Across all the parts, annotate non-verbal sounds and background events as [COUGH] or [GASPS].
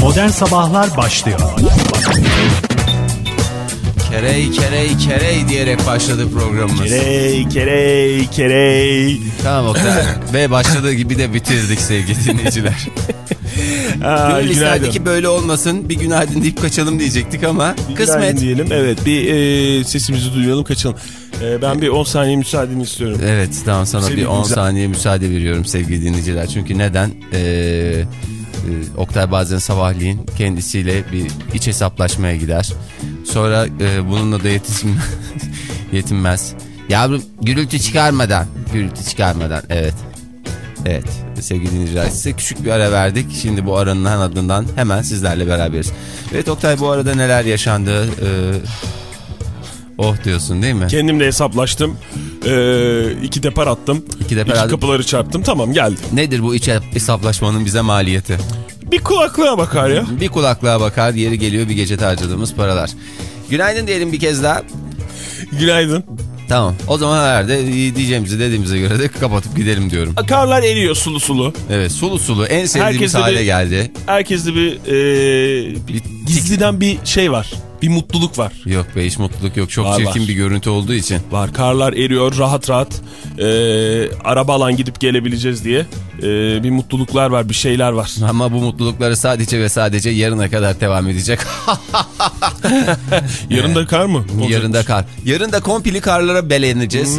Modern Sabahlar başlıyor. Kerey kerey kerey diyerek başladı programımız. Kerey, kerey, kerey. Tamam Oktay. [LAUGHS] Ve başladığı gibi de bitirdik sevgili dinleyiciler. Aa, Gönül isterdi günaydın. ki böyle olmasın. Bir günaydın deyip kaçalım diyecektik ama Günaydın kısmet. diyelim. Evet bir e, sesimizi duyalım kaçalım. E, ben bir 10 saniye müsaadeni istiyorum. Evet tamam sana Sevgili bir 10 dinleyiciler. saniye müsaade veriyorum sevgili dinleyiciler. Çünkü neden? Ee, e, Oktay bazen sabahleyin kendisiyle bir iç hesaplaşmaya gider. Sonra e, bununla da yetinmez. [LAUGHS] yetinmez. Yavrum gürültü çıkarmadan. Gürültü çıkarmadan evet. Evet sevgili dinleyiciler size küçük bir ara verdik. Şimdi bu aranın ardından hemen sizlerle beraberiz. Evet Oktay bu arada neler yaşandı? Ee, oh diyorsun değil mi? Kendimle hesaplaştım. E, iki depar attım. İki depar İki kapıları çarptım. Tamam geldi. Nedir bu iç hesaplaşmanın bize maliyeti? Bir kulaklığa bakar ya. Bir kulaklığa bakar, yeri geliyor bir gece harcadığımız paralar. Günaydın diyelim bir kez daha. Günaydın. Tamam. O zaman herhalde diyeceğimizi dediğimize göre de kapatıp gidelim diyorum. Karlar eriyor sulu sulu. Evet sulu sulu en sevdiğimiz Herkeste hale bir- geldi. Herkeste bir, e, bir gizliden bir şey var. Bir mutluluk var. Yok be hiç mutluluk yok. Çok Var, çirkin var. bir görüntü olduğu için. Var karlar eriyor rahat rahat e, araba alan gidip gelebileceğiz diye e, bir mutluluklar var bir şeyler var. [LAUGHS] Ama bu mutlulukları sadece ve sadece yarına kadar devam edecek. Yarın da kar mı? Olacak. Yarın da kar. Yarın da kompili karlara beleneceğiz.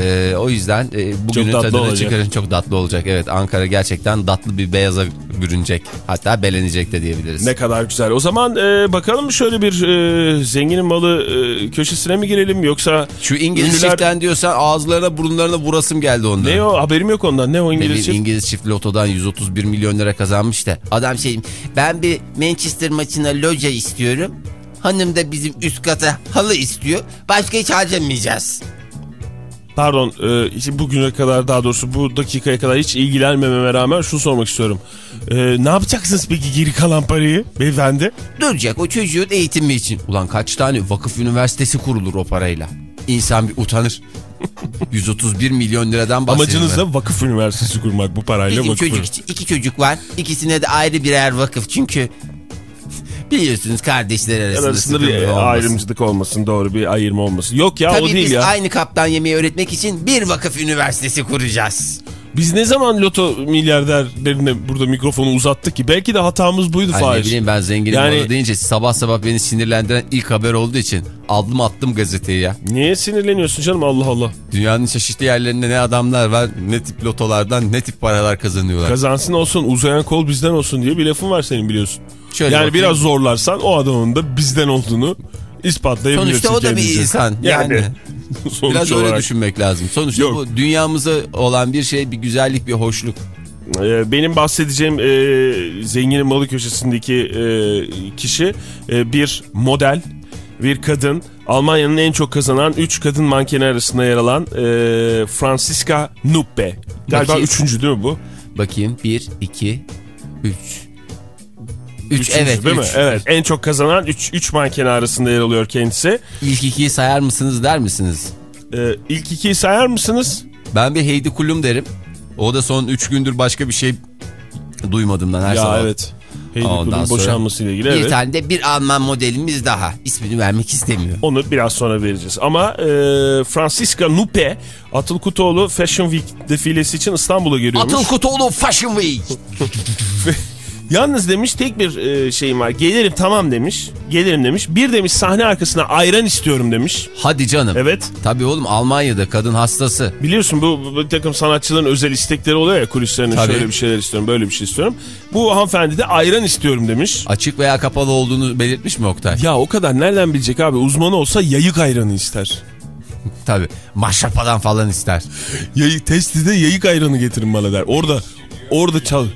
Ee, o yüzden e, bugünün. Çok tadını olacak. çıkarın. Çok tatlı olacak. Evet Ankara gerçekten tatlı bir beyaza bürünecek. Hatta belenecek de diyebiliriz. Ne kadar güzel. O zaman e, bakalım şöyle bir e, zenginin malı e, köşesine mi girelim yoksa Şu İngiliz ünlüler- çiftten diyorsan ağızlarına burunlarına vurasım geldi onda. ne o haberim yok ondan ne o İngiliz çift? İngiliz çift lotodan 131 milyon lira kazanmış da. Adam şey ben bir Manchester maçına loca istiyorum. Hanım da bizim üst kata halı istiyor. Başka hiç harcamayacağız. Pardon e, işte bugüne kadar daha doğrusu bu dakikaya kadar hiç ilgilenmememe rağmen şunu sormak istiyorum. E, ne yapacaksınız peki geri kalan parayı beyefendi? Duracak o çocuğun eğitimi için. Ulan kaç tane vakıf üniversitesi kurulur o parayla. İnsan bir utanır. [LAUGHS] 131 milyon liradan bahsediyorum. Amacınız da vakıf üniversitesi kurmak bu parayla Bizim vakıf çocuk iki çocuk var. İkisine de ayrı birer vakıf. Çünkü biliyorsunuz kardeşler arasında, arasında bir olmasın. ayrımcılık olmasın doğru bir ayırma olmasın. Yok ya Tabii o değil biz ya. aynı kaptan yemeği öğretmek için bir vakıf üniversitesi kuracağız. Biz ne zaman loto milyarderlerine burada mikrofonu uzattık ki? Belki de hatamız buydu Hani ne Fahir. bileyim ben zenginim Yani- yani... deyince sabah sabah beni sinirlendiren ilk haber olduğu için aldım attım gazeteyi ya. Niye sinirleniyorsun canım Allah Allah. Dünyanın çeşitli yerlerinde ne adamlar var ne tip lotolardan ne tip paralar kazanıyorlar. Kazansın olsun uzayan kol bizden olsun diye bir lafın var senin biliyorsun. Şöyle yani bakayım. biraz zorlarsan o adamın da bizden olduğunu ispatlayabilirsin Sonuçta o da bir kendince. insan. Yani, [LAUGHS] sonuç biraz öyle olarak. düşünmek lazım. Sonuçta Yok. bu dünyamıza olan bir şey bir güzellik bir hoşluk. Ee, benim bahsedeceğim e, zenginin malı köşesindeki e, kişi e, bir model, bir kadın. Almanya'nın en çok kazanan 3 kadın mankeni arasında yer alan e, Franziska Nuppe. Galiba Bakayım. üçüncü değil mi bu? Bakayım 1, 2, 3. 3 Üçüncü evet değil mi? üç. Evet en çok kazanan 3 3 mankeni arasında yer alıyor kendisi. İlk ikiyi sayar mısınız der misiniz? Ee, ilk ikiyi sayar mısınız? Ben bir Heidi Klum derim. O da son 3 gündür başka bir şey duymadığımdan her ya sabah. evet. Heidi sonra boşanmasıyla ilgili Bir evet. tane de bir Alman modelimiz daha. İsmini vermek istemiyor. Onu biraz sonra vereceğiz. Ama e, Franziska Nuppe Atıl Kutoğlu Fashion Week defilesi için İstanbul'a geliyormuş. Atıl Kutoğlu Fashion Week. [LAUGHS] Yalnız demiş tek bir e, şeyim var. Gelirim tamam demiş. Gelirim demiş. Bir demiş sahne arkasına ayran istiyorum demiş. Hadi canım. Evet. Tabii oğlum Almanya'da kadın hastası. Biliyorsun bu, bu bir takım sanatçıların özel istekleri oluyor ya kulislerine Tabii. şöyle bir şeyler istiyorum böyle bir şey istiyorum. Bu hanımefendi de ayran istiyorum demiş. Açık veya kapalı olduğunu belirtmiş mi Oktay? Ya o kadar nereden bilecek abi uzmanı olsa yayık ayranı ister. [LAUGHS] Tabii. Maşrapadan falan ister. [GASPS] Yayık, testide yayık ayranı getirin bana der. Orada orada çal.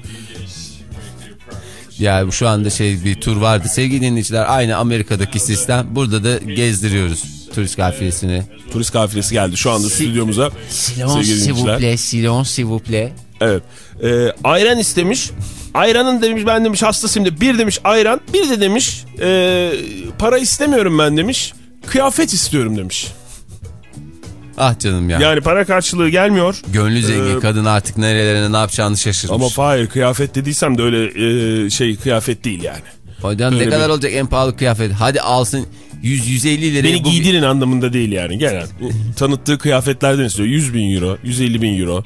Ya şu anda şey bir tur vardı. Sevgili dinleyiciler aynı Amerika'daki sistem. Burada da gezdiriyoruz turist kafilesini. Turist kafilesi geldi şu anda stüdyomuza. Silence Sevgili s'il vous dinleyiciler. plaît, silence s'il vous plaît. Evet. Ee, ayran istemiş. Ayranın demiş ben demiş hastasıyım de bir demiş ayran bir de demiş e, para istemiyorum ben demiş kıyafet istiyorum demiş. Ah canım ya. Yani para karşılığı gelmiyor. Gönlü zengin Ee, kadın artık nerelerine ne yapacağını şaşırmış. Ama Fahir kıyafet dediysem de öyle e, şey kıyafet değil yani. Hocam ne Öyle kadar bir- olacak en pahalı kıyafet? Hadi alsın 100-150 liraya. Beni bu- giydirin anlamında değil yani. Genel tanıttığı kıyafetlerden istiyor. 100 bin euro, 150 bin euro.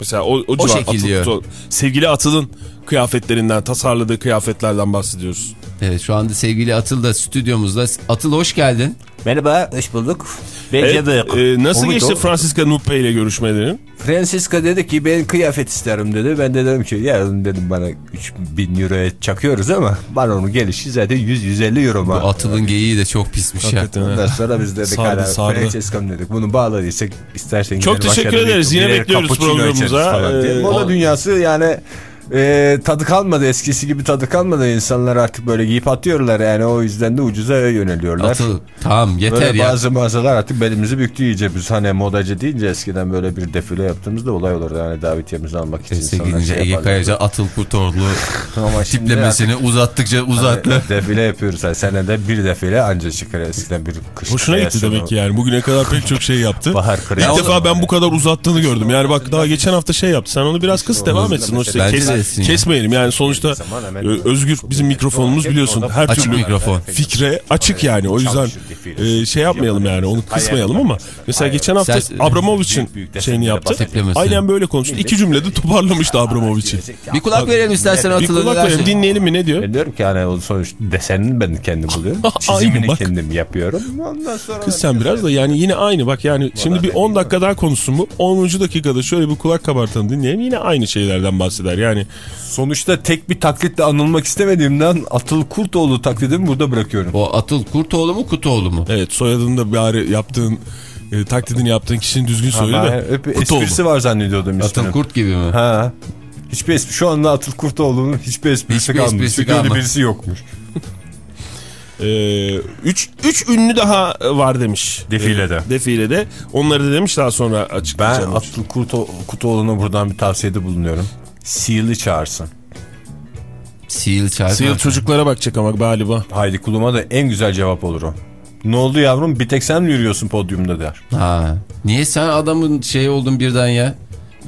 Mesela o, o, civar, şekil Atıl- diyor. o- sevgili Atıl'ın kıyafetlerinden, tasarladığı kıyafetlerden bahsediyoruz. Evet şu anda sevgili Atıl da stüdyomuzda. Atıl hoş geldin. Merhaba, hoş bulduk. Evet, e, nasıl Umut geçti o. Francisca Nuppe ile görüşmelerin? Francisca dedi ki ben kıyafet isterim dedi. Ben de dedim ki yarın dedim bana 3000 euroya çakıyoruz ama bana onun gelişi zaten 100-150 euro Bu mu? Atıl'ın geyiği de çok pismiş ya. Hakikaten. Ondan sonra biz dedik Sardı, hala sardı. Francisca'm dedik. Bunu bağladıysak istersen Çok teşekkür ederiz. Yine bekliyoruz programımıza. Ee, Moda dünyası yani e, tadı kalmadı eskisi gibi tadı kalmadı. İnsanlar artık böyle giyip atıyorlar yani o yüzden de ucuza yöneliyorlar. Atıl tamam yeter Böyle ya. bazı mağazalar artık belimizi büktü iyice. Biz hani modacı deyince eskiden böyle bir defile yaptığımızda olay olurdu. Yani davetiyemizi almak için. Sevgili insanlar dinleyici şey Ege. Kayaca Atıl Kurtoğlu [LAUGHS] tiplemesini uzattıkça uzattı. artık [LAUGHS] defile yapıyoruz. Yani senede bir defile anca çıkar. Eskiden bir kış Hoşuna gitti demek ki yani. Bugüne kadar pek çok şey yaptı. Bahar İlk defa ben bu kadar uzattığını gördüm. Yani bak daha geçen hafta şey yaptı. Sen onu biraz kıs devam etsin. O Bence etsin ya. kesmeyelim. Yani sonuçta e, özgür bizim mikrofonumuz biliyorsun. Her Açık türlü mikrofon. fikre açık yani. O yüzden e, şey yapmayalım yani. Onu kısmayalım ama. Mesela geçen hafta Abramovich'in şeyini yaptı. Aynen böyle konuştu. İki cümlede toparlamıştı Abramovich'i. Bir kulak verelim istersen Bir Atıl'a kulak verelim. Dinleyelim mi ne diyor? Ben diyorum ki o sonuç desenini ben kendim buluyorum. [LAUGHS] Çizimini bak. kendim yapıyorum. Ondan sonra Kız sen biraz da yani yine aynı bak yani şimdi bir 10 dakika daha konuşsun bu. 10. dakikada şöyle bir kulak kabartanı dinleyelim yine aynı şeylerden bahseder. Yani Sonuçta tek bir taklitle anılmak istemediğimden Atıl Kurtoğlu taklidimi burada bırakıyorum. O Atıl Kurtoğlu mu Kutoğlu mu? evet soyadını da bari yaptığın e, taklidini yaptığın kişinin düzgün soyadı Ben da Kutoğlu. esprisi var zannediyordum Atıl. Kurt gibi mi? Ha. Hiçbir espri, şu anda Atıl Kurtoğlu'nun hiçbir esprisi Hiçbir kalmadı. esprisi Çünkü öyle kalmadı. birisi yokmuş. Ee, üç, üç ünlü daha var demiş. Defilede. Ee, defilede. Onları da demiş daha sonra Ben açıklayacağım. Atıl Kurto Kurtoğlu'na buradan bir tavsiyede bulunuyorum. Seal'i çağırsın. Seal çarpı. Sıyıl çocuklara bakacak ama galiba. Haydi kuluma da en güzel cevap olur o. Ne oldu yavrum bir tek sen mi yürüyorsun podyumda der. Ha. Niye sen adamın şey oldun birden ya?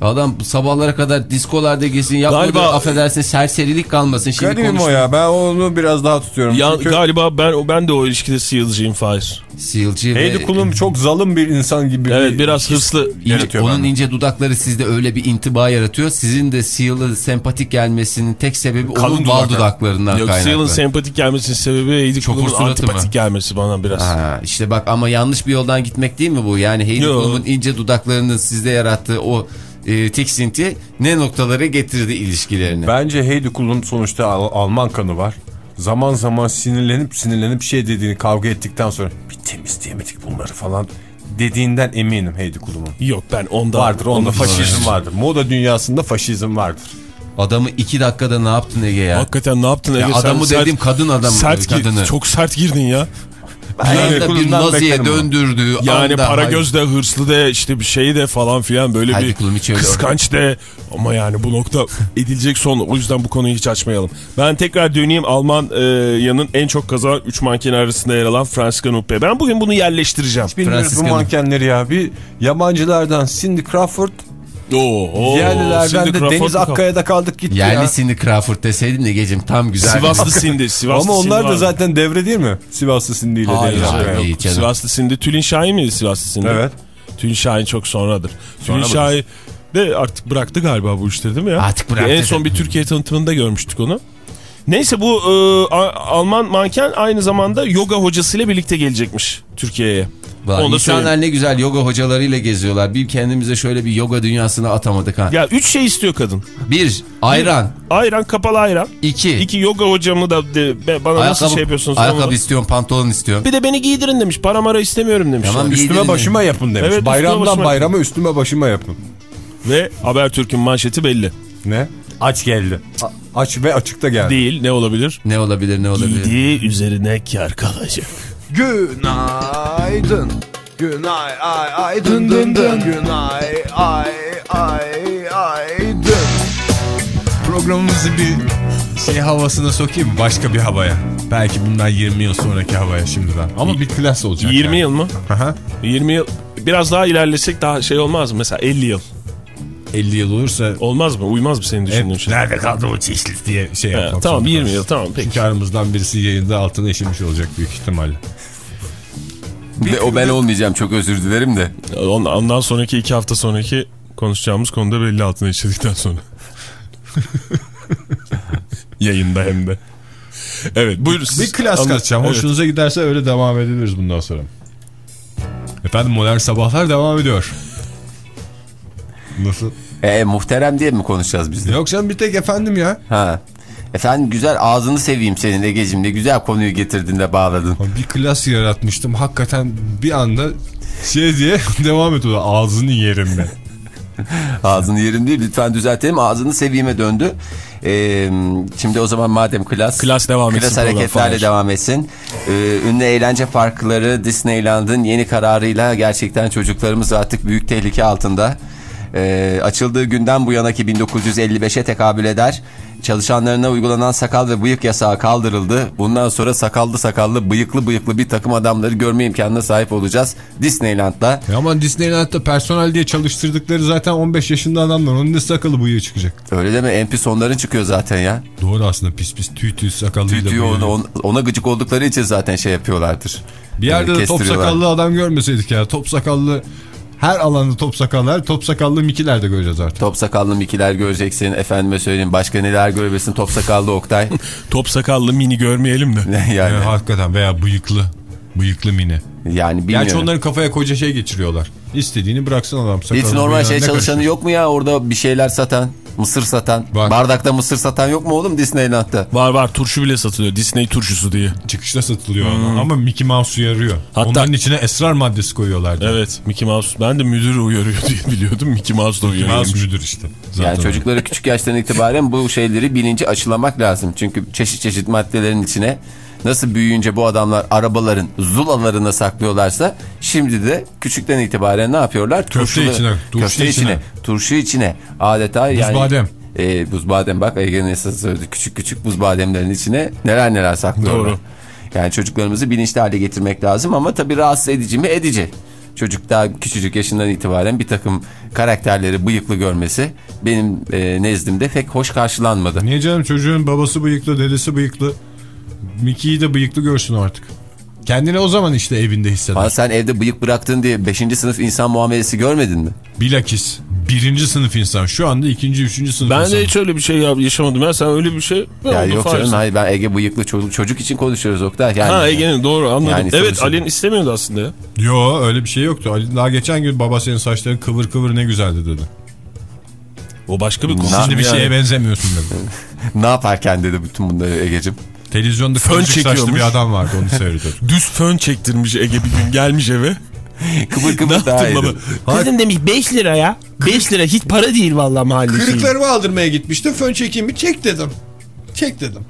Adam sabahlara kadar diskolarda gezsin yapmadı Galiba- affedersin serserilik kalmasın. Şimdi Garibim o ya ben onu biraz daha tutuyorum. Ya, Çünkü Galiba ben ben de o ilişkide Sıyılcıyım Fahir. Seal'ci ve Heydi kulum çok zalim bir insan gibi. Evet bir biraz hırslı. yaratıyor onun bende. ince dudakları sizde öyle bir intiba yaratıyor. Sizin de Seal'ı sempatik gelmesinin tek sebebi Kalın onun bal dudaklar. dudaklarından Yok kaynaklı. Sıyıl'ın sempatik gelmesinin sebebi Çopur Klum'un suratı mı? antipatik gelmesi bana biraz. Ha, işte bak ama yanlış bir yoldan gitmek değil mi bu? Yani Heidi Yo. Klum'un ince dudaklarının sizde yarattığı o e, tiksinti ne noktalara getirdi ilişkilerini? Bence Heidi Klum sonuçta Al- Alman kanı var. Zaman zaman sinirlenip sinirlenip şey dediğini kavga ettikten sonra bir temizleyemedik bunları falan dediğinden eminim Heidi Klum'un. Yok ben onda Vardır onda onda faşizm vardır. Moda dünyasında faşizm vardır. Adamı iki dakikada ne yaptın Ege ya? Hakikaten ne yaptın Ege? Ya Sen adamı sert- dedim kadın adamı. Sert kadını. çok sert girdin ya. Bir anda bir naziye döndürdüğü Yani anda- para göz de hırslı de işte bir şey de falan filan böyle bir hiç öyle kıskanç de ama yani bu nokta [LAUGHS] edilecek son o yüzden bu konuyu hiç açmayalım. Ben tekrar döneyim Alman e, yanın en çok kazanan 3 manken arasında yer alan Franska Nuppe. Ben bugün bunu yerleştireceğim. Bilmiyoruz bu mankenleri ya. Bir yabancılardan Cindy Crawford, Oo, oo, yerlilerden de Deniz? Akkaya'da kaldık gitti Yerli ya. Cindy Crawford deseydin de gecim tam güzel. Sivaslı Cindy. Sivaslı Ama onlar Cindy da zaten devre değil mi? Sivaslı Cindy ile Hayır, Deniz Akkaya. Sivaslı Cindy. Tülin Şahin miydi Sivaslı Cindy? Evet. Tülin Şahin çok sonradır. Tülin mıdır? Şahin de artık bıraktı galiba bu işleri değil mi ya? Artık bıraktı. En son bir Türkiye tanıtımında görmüştük onu. Neyse bu e, Alman manken aynı zamanda yoga hocasıyla birlikte gelecekmiş Türkiye'ye. Vay, Onu İnsanlar söyleyeyim. ne güzel yoga hocalarıyla geziyorlar. Bir kendimize şöyle bir yoga dünyasına atamadık ha. Ya üç şey istiyor kadın. Bir, ayran. Ayran, kapalı ayran. İki, İki yoga hocamı da de, be- bana nasıl şey yapıyorsunuz? ayakkabı istiyorum, pantolon istiyorum. Bir de beni giydirin demiş. Para mara istemiyorum demiş. Tamam, Yani. Üstüme Giydirin başıma yapın demiş. Evet, üstüme Bayramdan başıma bayrama üstüme başıma yapın. Ve Habertürk'ün manşeti belli. Ne? Aç geldi. A- aç ve açıkta geldi. Değil ne olabilir? Ne olabilir, ne olabilir? Giydiği üzerine kar kalacak. Günaydın. Günay ay ay dın dın dın. Günay ay ay ay dın. Programımızı bir şey havasına sokayım mı? Başka bir havaya. Belki bundan 20 yıl sonraki havaya şimdiden. Ama bir klas olacak. 20 yani. yıl mı? Aha. 20 yıl biraz daha ilerlesek daha şey olmaz mı? Mesela 50 yıl. 50 yıl olursa Olmaz mı? Uymaz mı senin düşündüğün hep şey? nerede kaldı o çeşit diye şey He, yapmak tamam zorunda 20 kalırız. yıl tamam peki. Çünkü aramızdan birisi yayında altına işemiş olacak büyük ihtimalle. Ve o ben olmayacağım çok özür dilerim de. On- Ondan sonraki iki hafta sonraki konuşacağımız konuda belli altına işledikten sonra. [LAUGHS] Yayında hem de. Evet buyur. Bir siz klas anla- kaçacağım. Evet. Hoşunuza giderse öyle devam edebiliriz bundan sonra. Efendim modern sabahlar devam ediyor. Nasıl? E, muhterem diye mi konuşacağız biz de? Yok canım bir tek efendim ya. Ha. Efendim güzel ağzını seveyim senin Ege'cim ne güzel konuyu getirdin de bağladın. Bir klas yaratmıştım. Hakikaten bir anda şey diye [LAUGHS] devam ediyor. Ağzını yerim ben. [LAUGHS] Ağzını yerim değil lütfen düzeltelim ağzını seveyime döndü. Ee, şimdi o zaman madem klas. Klas devam etsin Klas program, hareketlerle devam etsin. Ee, ünlü eğlence parkları Disneyland'ın yeni kararıyla gerçekten çocuklarımız artık büyük tehlike altında. Ee, açıldığı günden bu yanaki 1955'e tekabül eder. Çalışanlarına uygulanan sakal ve bıyık yasağı kaldırıldı. Bundan sonra sakallı sakallı bıyıklı bıyıklı bir takım adamları görme imkanına sahip olacağız. Disneyland'da. Ya ama Disneyland'da personel diye çalıştırdıkları zaten 15 yaşında adamlar. Onun ne sakalı bıyığı çıkacak. Öyle deme en pis onların çıkıyor zaten ya. Doğru aslında pis pis tüy tüy sakallıyla Tüy bıyığı. ona, ona, gıcık oldukları için zaten şey yapıyorlardır. Bir yerde de top sakallı adam görmeseydik ya. Top sakallı her alanda top sakallı, her top sakallı mikiler de göreceğiz artık. Top sakallı mikiler göreceksin. Efendime söyleyeyim başka neler görebilirsin. Top sakallı Oktay. [LAUGHS] Top sakallı mini görmeyelim de. [LAUGHS] yani Yani hakikaten veya bıyıklı. Bıyıklı mini. yani bilmiyorum. Gerçi onların kafaya koca şey geçiriyorlar. İstediğini bıraksın adam. Sakallı Hiç normal şey çalışanı karışır? yok mu ya orada bir şeyler satan, mısır satan, Var. bardakta mısır satan yok mu oğlum Disneyland'da? Var var turşu bile satılıyor. Disney turşusu diye. Çıkışta satılıyor ama. ama Mickey Mouse uyarıyor. Hmm. Hatta- Onların içine esrar maddesi koyuyorlar. diyor. Evet Mickey Mouse. Ben de müdür uyarıyor diye [LAUGHS] biliyordum. Mickey Mouse da Mickey uyarıyor. Mouse müdür işte. Zaten Yani çocuklara küçük yaştan itibaren bu şeyleri bilinci aşılamak lazım. Çünkü çeşit çeşit maddelerin içine nasıl büyüyünce bu adamlar arabaların zulalarına saklıyorlarsa şimdi de küçükten itibaren ne yapıyorlar? Köfte içine, turşu köfte içine, içine. turşu içine adeta yani. badem. E, buz badem bak Ege'nin esası söyledi. Küçük küçük buz bademlerin içine neler neler saklıyorlar. Doğru. Yani çocuklarımızı bilinçli hale getirmek lazım ama tabii rahatsız edici mi? Edici. Çocuk daha küçücük yaşından itibaren bir takım karakterleri bıyıklı görmesi benim e, nezdimde pek hoş karşılanmadı. Niye canım çocuğun babası bıyıklı, dedesi bıyıklı. Mickey'yi de bıyıklı görsün artık. Kendini o zaman işte evinde hisseder. Ama sen evde bıyık bıraktın diye 5. sınıf insan muamelesi görmedin mi? Bilakis birinci sınıf insan. Şu anda ikinci, üçüncü sınıf Ben insan. de hiç öyle bir şey ya- yaşamadım ya. Sen öyle bir şey Ya yok canım hayır ben Ege bıyıklı çocuk, çocuk için konuşuyoruz Oktay. Yani, Ha Ege'nin doğru anladım. Yani evet Ali'nin istemiyordu aslında ya. Yo öyle bir şey yoktu. Ali daha geçen gün baba senin saçların kıvır kıvır ne güzeldi dedi. O başka bir konu. Şimdi bir Yani. şeye benzemiyorsun dedi. [LAUGHS] Ne yaparken dedi bütün bunları Ege'cim. Televizyonda Fön çekiyormuş. bir adam vardı onu [LAUGHS] seyrediyordu. Düz fön çektirmiş Ege bir gün gelmiş eve. [LAUGHS] Kıvır ne kıvır daha? Kızım demiş 5 lira ya. 5 lira hiç para değil vallahi mahallesi. Kırıklarımı aldırmaya gitmiştim. Fön çekeyim mi? Çek dedim. Çek dedim.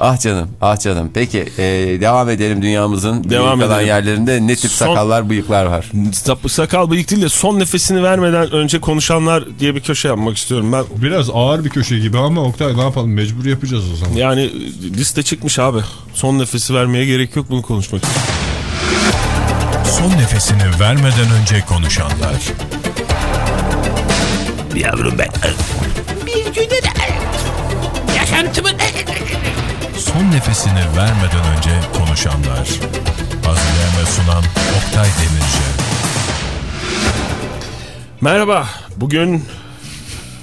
Ah canım ah canım. Peki e, devam edelim dünyamızın Devam kalan edelim. yerlerinde ne tip Son- sakallar bıyıklar var. Sakal bıyık değil de son nefesini vermeden önce konuşanlar diye bir köşe yapmak istiyorum ben. Biraz ağır bir köşe gibi ama Oktay ne yapalım mecbur yapacağız o zaman. Yani liste çıkmış abi. Son nefesi vermeye gerek yok bunu konuşmak için. Son nefesini vermeden önce konuşanlar. Yavrum ben. Bir günde de Son nefesini vermeden önce konuşanlar. Hazırlayan ve sunan Oktay Demirci. Merhaba. Bugün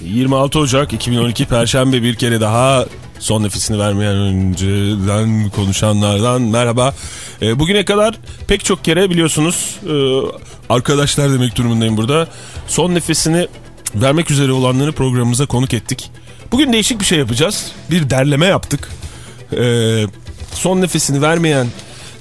26 Ocak 2012 Perşembe bir kere daha son nefesini vermeyen önceden konuşanlardan merhaba. Ee, bugüne kadar pek çok kere biliyorsunuz e, arkadaşlar demek durumundayım burada. Son nefesini vermek üzere olanları programımıza konuk ettik. Bugün değişik bir şey yapacağız. Bir derleme yaptık. Ee, son nefesini vermeyen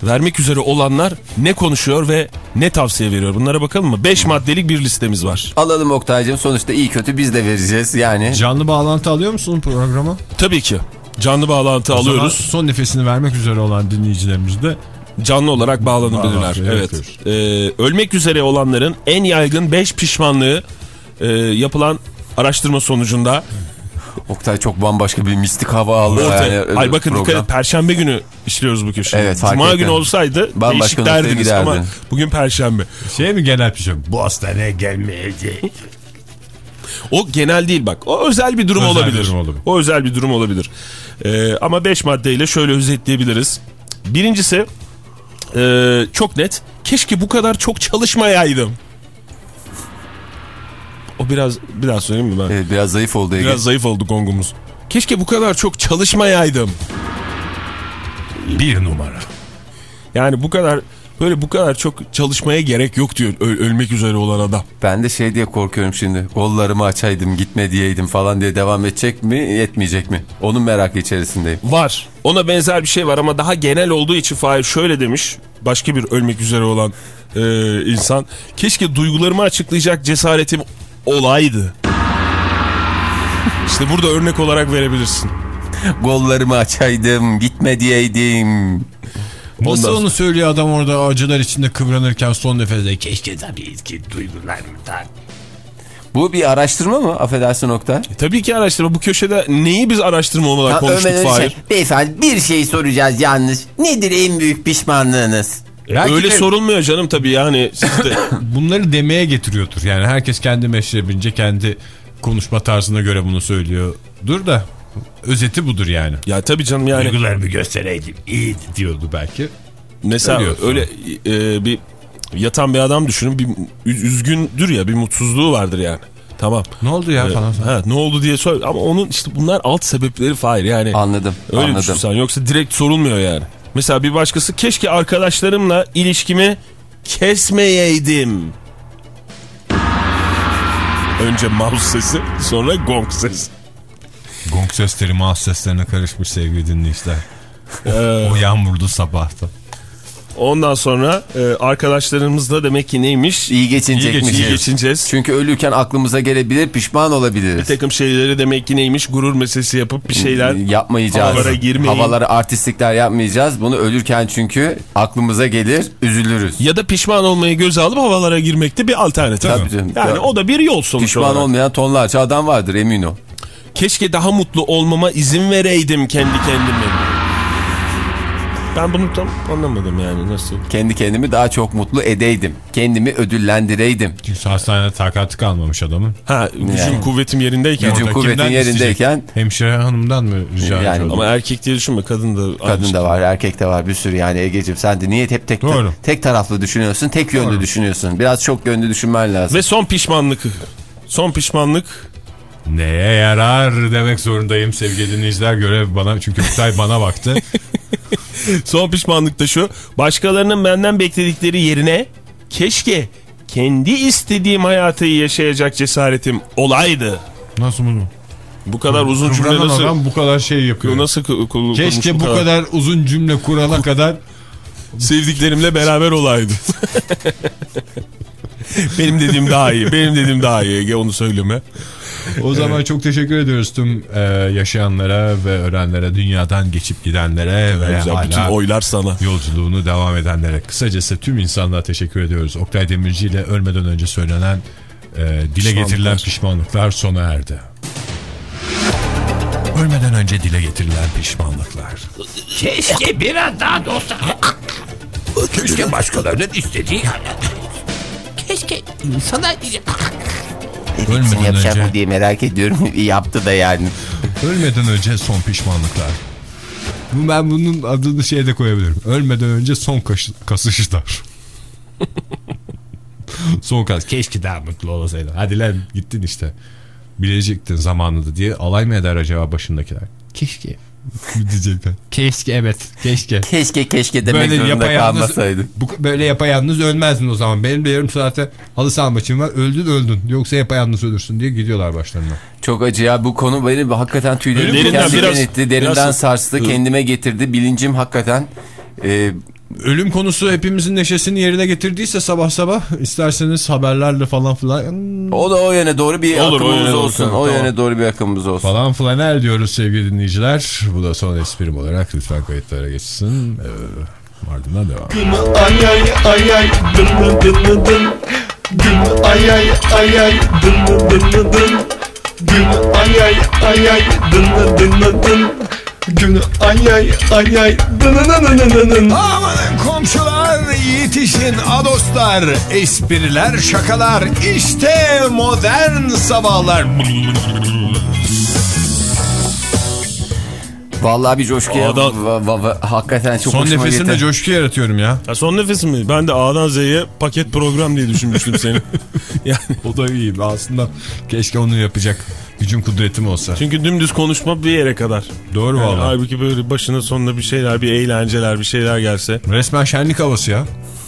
vermek üzere olanlar ne konuşuyor ve ne tavsiye veriyor? Bunlara bakalım mı? 5 maddelik bir listemiz var. Alalım Oktay'cığım sonuçta iyi kötü biz de vereceğiz yani. Canlı bağlantı alıyor musun programa? Tabii ki. Canlı bağlantı O alıyoruz. Son nefesini vermek üzere olan dinleyicilerimiz de Canlı olarak bağlanabilirler. Bağlantı, Evet. evet, Ee, ölmek üzere olanların en yaygın 5 pişmanlığı e, yapılan araştırma sonucunda Oktay çok bambaşka bir mistik hava aldı. Ortaya. Yani, Ay bakın program. dikkat et Perşembe günü işliyoruz bu köşeyi. Evet, Cuma ettim. günü olsaydı Bambaşka değişik derdiniz giderdi. ama bugün Perşembe. Şey mi genel bir şey? Bu hastaneye gelmeyecek. O genel değil bak. O özel bir durum Özel olabilir. bir durum olabilir. O özel bir durum olabilir. Ee, ama 5 maddeyle şöyle özetleyebiliriz. Birincisi e, çok net. Keşke bu kadar çok çalışmayaydım. O biraz biraz söyleyeyim mi ben? Evet, biraz zayıf oldu Ege. Biraz zayıf oldu gongumuz. Keşke bu kadar çok çalışmayaydım. Bir numara. Yani bu kadar böyle bu kadar çok çalışmaya gerek yok diyor ö- ölmek üzere olan adam. Ben de şey diye korkuyorum şimdi. Kollarımı açaydım gitme diyeydim falan diye devam edecek mi yetmeyecek mi? Onun merakı içerisindeyim. Var. Ona benzer bir şey var ama daha genel olduğu için Fahir şöyle demiş. Başka bir ölmek üzere olan e, insan. Keşke duygularımı açıklayacak cesaretim olaydı. İşte burada örnek olarak verebilirsin. Kollarımı açaydım gitme diyeydim. Nasıl Ondan onu söylüyor adam orada acılar içinde kıvranırken son nefeste keşke tabii ki duygularımdan. Bu bir araştırma mı? Affedersin Oktay. E, tabii ki araştırma. Bu köşede neyi biz araştırma olarak Ha, konuştuk Fahir? Ölçek, Beyefendi bir şey soracağız yalnız. Nedir en büyük pişmanlığınız? Belki Öyle de- sorulmuyor canım tabii yani. De... [COUGHS] Bunları demeye getiriyordur. Yani herkes kendi meşrebince kendi konuşma tarzına göre bunu söylüyordur da özeti budur yani. ya tabii canım yani. Duygularımı göstereydim iyiydi diyordu belki. Mesela Ölüyor sonra. öyle e, bir yatan bir adam düşünün. Bir üz- üzgündür ya bir mutsuzluğu vardır yani. Tamam. Ne oldu ya falan. Ha, ne oldu diye sor. Ama onun işte bunlar alt sebepleri Fahir yani. Anladım. Öyle anladım. düşünsen yoksa direkt sorulmuyor yani. Mesela bir başkası keşke arkadaşlarımla ilişkimi kesmeyeydim. Önce mouse sesi sonra gong sesi. Gong sesleri mouse seslerine karışmış sevgili dinleyiciler. Ee, O yağmurdu sabahta. Ondan sonra e, arkadaşlarımızla demek ki neymiş? İyi geçinecekmiş. İyi geçineceğiz. Çünkü ölürken aklımıza gelebilir pişman Bir olabiliriz. takım şeyleri demek ki neymiş? Gurur meselesi yapıp bir şeyler yapmayacağız. havalara girmeyin. Havalara artistlikler yapmayacağız. Bunu ölürken çünkü aklımıza gelir üzülürüz. ya da pişman olmayı göze alıp havalara girmekte bir alternatif. Tabii canım. Yani Tabii. o da bir yol sonuç Pişman olarak. olmayan tonlarca adam vardır emin ol. Keşke daha mutlu olmama izin vereydim kendi kendime. Ben bunu tam anlamadım yani nasıl. Kendi kendimi daha çok mutlu edeydim. Kendimi ödüllendireydim. Çünkü hastanede takatı kalmamış adamın. Ha gücüm Yani. kuvvetim yerindeyken. Gücüm kuvvetin yerindeyken isteyecek? Hemşire hanımdan mı rica Yani-? Ama erkek diye düşünme kadın da. kadın şey. da var, erkek de var bir sürü yani Egeciğim sen de niye hep tek Doğru. tek taraflı düşünüyorsun, tek yönlü düşünüyorsun. Biraz çok yönlü düşünmen lazım. Ve son pişmanlık. Son pişmanlık. Neye yarar demek zorundayım sevgili dinleyiciler. Görev bana çünkü Oktay bana baktı. [LAUGHS] [LAUGHS] Son pişmanlık da şu. Başkalarının benden bekledikleri yerine keşke kendi istediğim hayatı yaşayacak cesaretim olaydı. Nasıl bunu? Bu kadar uzun cümle Kıvranan nasıl? adam bu kadar şey yapıyor. Nasıl ku- ku- Keşke bu kadar uzun cümle kurana kadar sevdiklerimle beraber olaydı. [LAUGHS] benim dediğim daha iyi. Benim dediğim daha iyi. Onu söyleme. O zaman çok teşekkür ediyoruz tüm e, yaşayanlara ve ölenlere, dünyadan geçip gidenlere ve Güzel, bütün hala oylar sana. yolculuğunu devam edenlere. Kısacası tüm insanlığa teşekkür ediyoruz. Oktay Demirci ile ölmeden önce söylenen, e, dile Pişmanlıklar. getirilen pişmanlıklar sona erdi. Ölmeden önce dile getirilen pişmanlıklar. Keşke biraz daha dostum. Keşke başkalarının istediği Keşke sana Ölmeden yapacak önce, mı diye merak ediyorum. [LAUGHS] Yaptı da yani. ölmeden önce son pişmanlıklar. Bu ben bunun adını şeye de koyabilirim. Ölmeden önce son kasışlar. [LAUGHS] son kas. Keşke daha mutlu olasaydın. Hadi lan gittin işte. Bilecektin zamanında diye alay mı eder acaba başındakiler? Keşke. Diyecekler. Keşke evet. Keşke. Keşke keşke demek Böyle zorunda yapayalnız, kalmasaydım. bu, böyle yapayalnız ölmezdin o zaman. Benim de yarım saate halı saha maçım var. Öldün öldün. Yoksa yapayalnız ölürsün diye gidiyorlar başlarına. Çok acı ya bu konu beni hakikaten Derinden diken diken biraz- etti. Derinden biraz- sarstı kendime getirdi. Bilincim hakikaten e, Ölüm konusu hepimizin neşesini yerine getirdiyse sabah sabah isterseniz haberlerle falan filan o da o yöne doğru bir Olur, o akımımız yöne doğru, olsun. tamam, o tamam. yöne doğru bir akımımız olsun. falan flanel diyoruz sevgili dinleyiciler. Bu da son esprim olarak lütfen kayıtlara geçsin. Ee, ardından devam. Ay ay ay ay dın dın dın dın dın Gün ay ay ay ay dın dın dın dın dın Gün ay ay ay ay dın dın dın dın Günü ay ay ay ay dın dın dın dın dın dın Amanın komşular yetişin adostlar espriler şakalar işte modern sabahlar. Vallahi bir coşkuya Ağda- va- va- va- hakikaten çok Son hoşuma nefesimde gitti. coşku yaratıyorum ya. Ha, son nefesim mi? Ben de A'dan Z'ye paket program diye düşünmüştüm seni. [LAUGHS] yani O da iyi aslında keşke onu yapacak gücüm kudretim olsa. çünkü dümdüz konuşma bir yere kadar. Doğru Yani vallahi. halbuki böyle başına sonuna bir şeyler, bir eğlenceler, bir şeyler gelse. Resmen şenlik havası ya.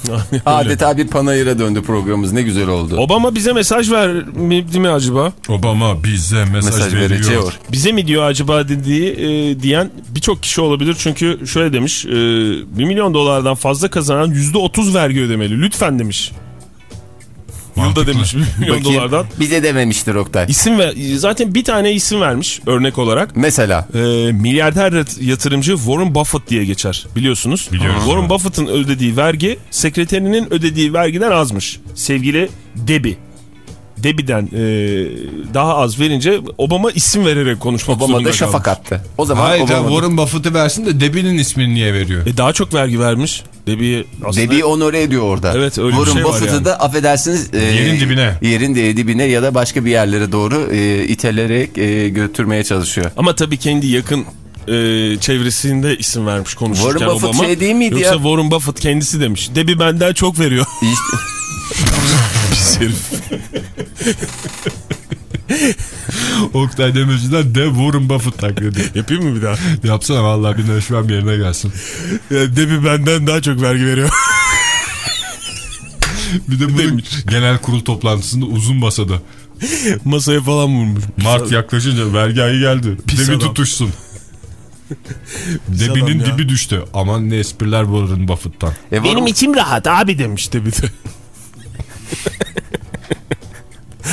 [LAUGHS] Adeta bir panayıra döndü programımız ne güzel oldu. Obama bize mesaj vermedi mi acaba? Obama bize mesaj, Mesaj veriyor. vereceğiyor. Bize mi diyor acaba dediği e, diyen birçok kişi olabilir. Çünkü şöyle demiş, e, 1 milyon dolardan fazla kazanan %30 vergi ödemeli. Lütfen demiş. Yılda demiş 1 milyon Bakayım, dolardan. Bize dememiştir Oktay. İsim ve zaten bir tane isim vermiş örnek olarak. Mesela E, milyarder yat- yatırımcı Warren Buffett diye geçer biliyorsunuz. Biliyoruz, Warren. Buffett'ın ödediği vergi sekreterinin ödediği vergiden azmış. Sevgili Debbie. Debbie'den e, daha az verince Obama isim vererek konuşmak Obama zorunda da kalmış. şafak attı. O zaman Hayır canım, Obama Warren Buffett'ı versin de Debbie'nin ismini niye veriyor? E daha çok vergi vermiş. Debbie aslında Debbie onore ediyor orada. Evet, öyle bir Warren şey var Buffett'ı yani. da affedersiniz. e, Yerin dibine. Yerin de- dibine ya da başka bir yerlere doğru e, itelerek e, götürmeye çalışıyor. ama tabii kendi yakın e, çevresinde isim vermiş konuşurken Warren Buffett Obama. şey değil miydi Yoksa ya? Warren Buffett kendisi demiş. Debbie benden çok veriyor. İşte, [LAUGHS] Pis herif. Oktay Demirci'den de Warren Buffett taklidi. Yapayım mı bir daha? Yapsana vallahi bir neşvem yerine gelsin. Ya Debbie benden daha çok vergi veriyor. Bir de bunun genel kurul toplantısında uzun masada. Masaya falan vurmuş. Mart yaklaşınca vergi ayı geldi. Pis Debi adam. tutuşsun. Debinin dibi düştü. Aman ne espriler Warren Buffett'tan. e, Benim içim rahat abi demiş. Bir de.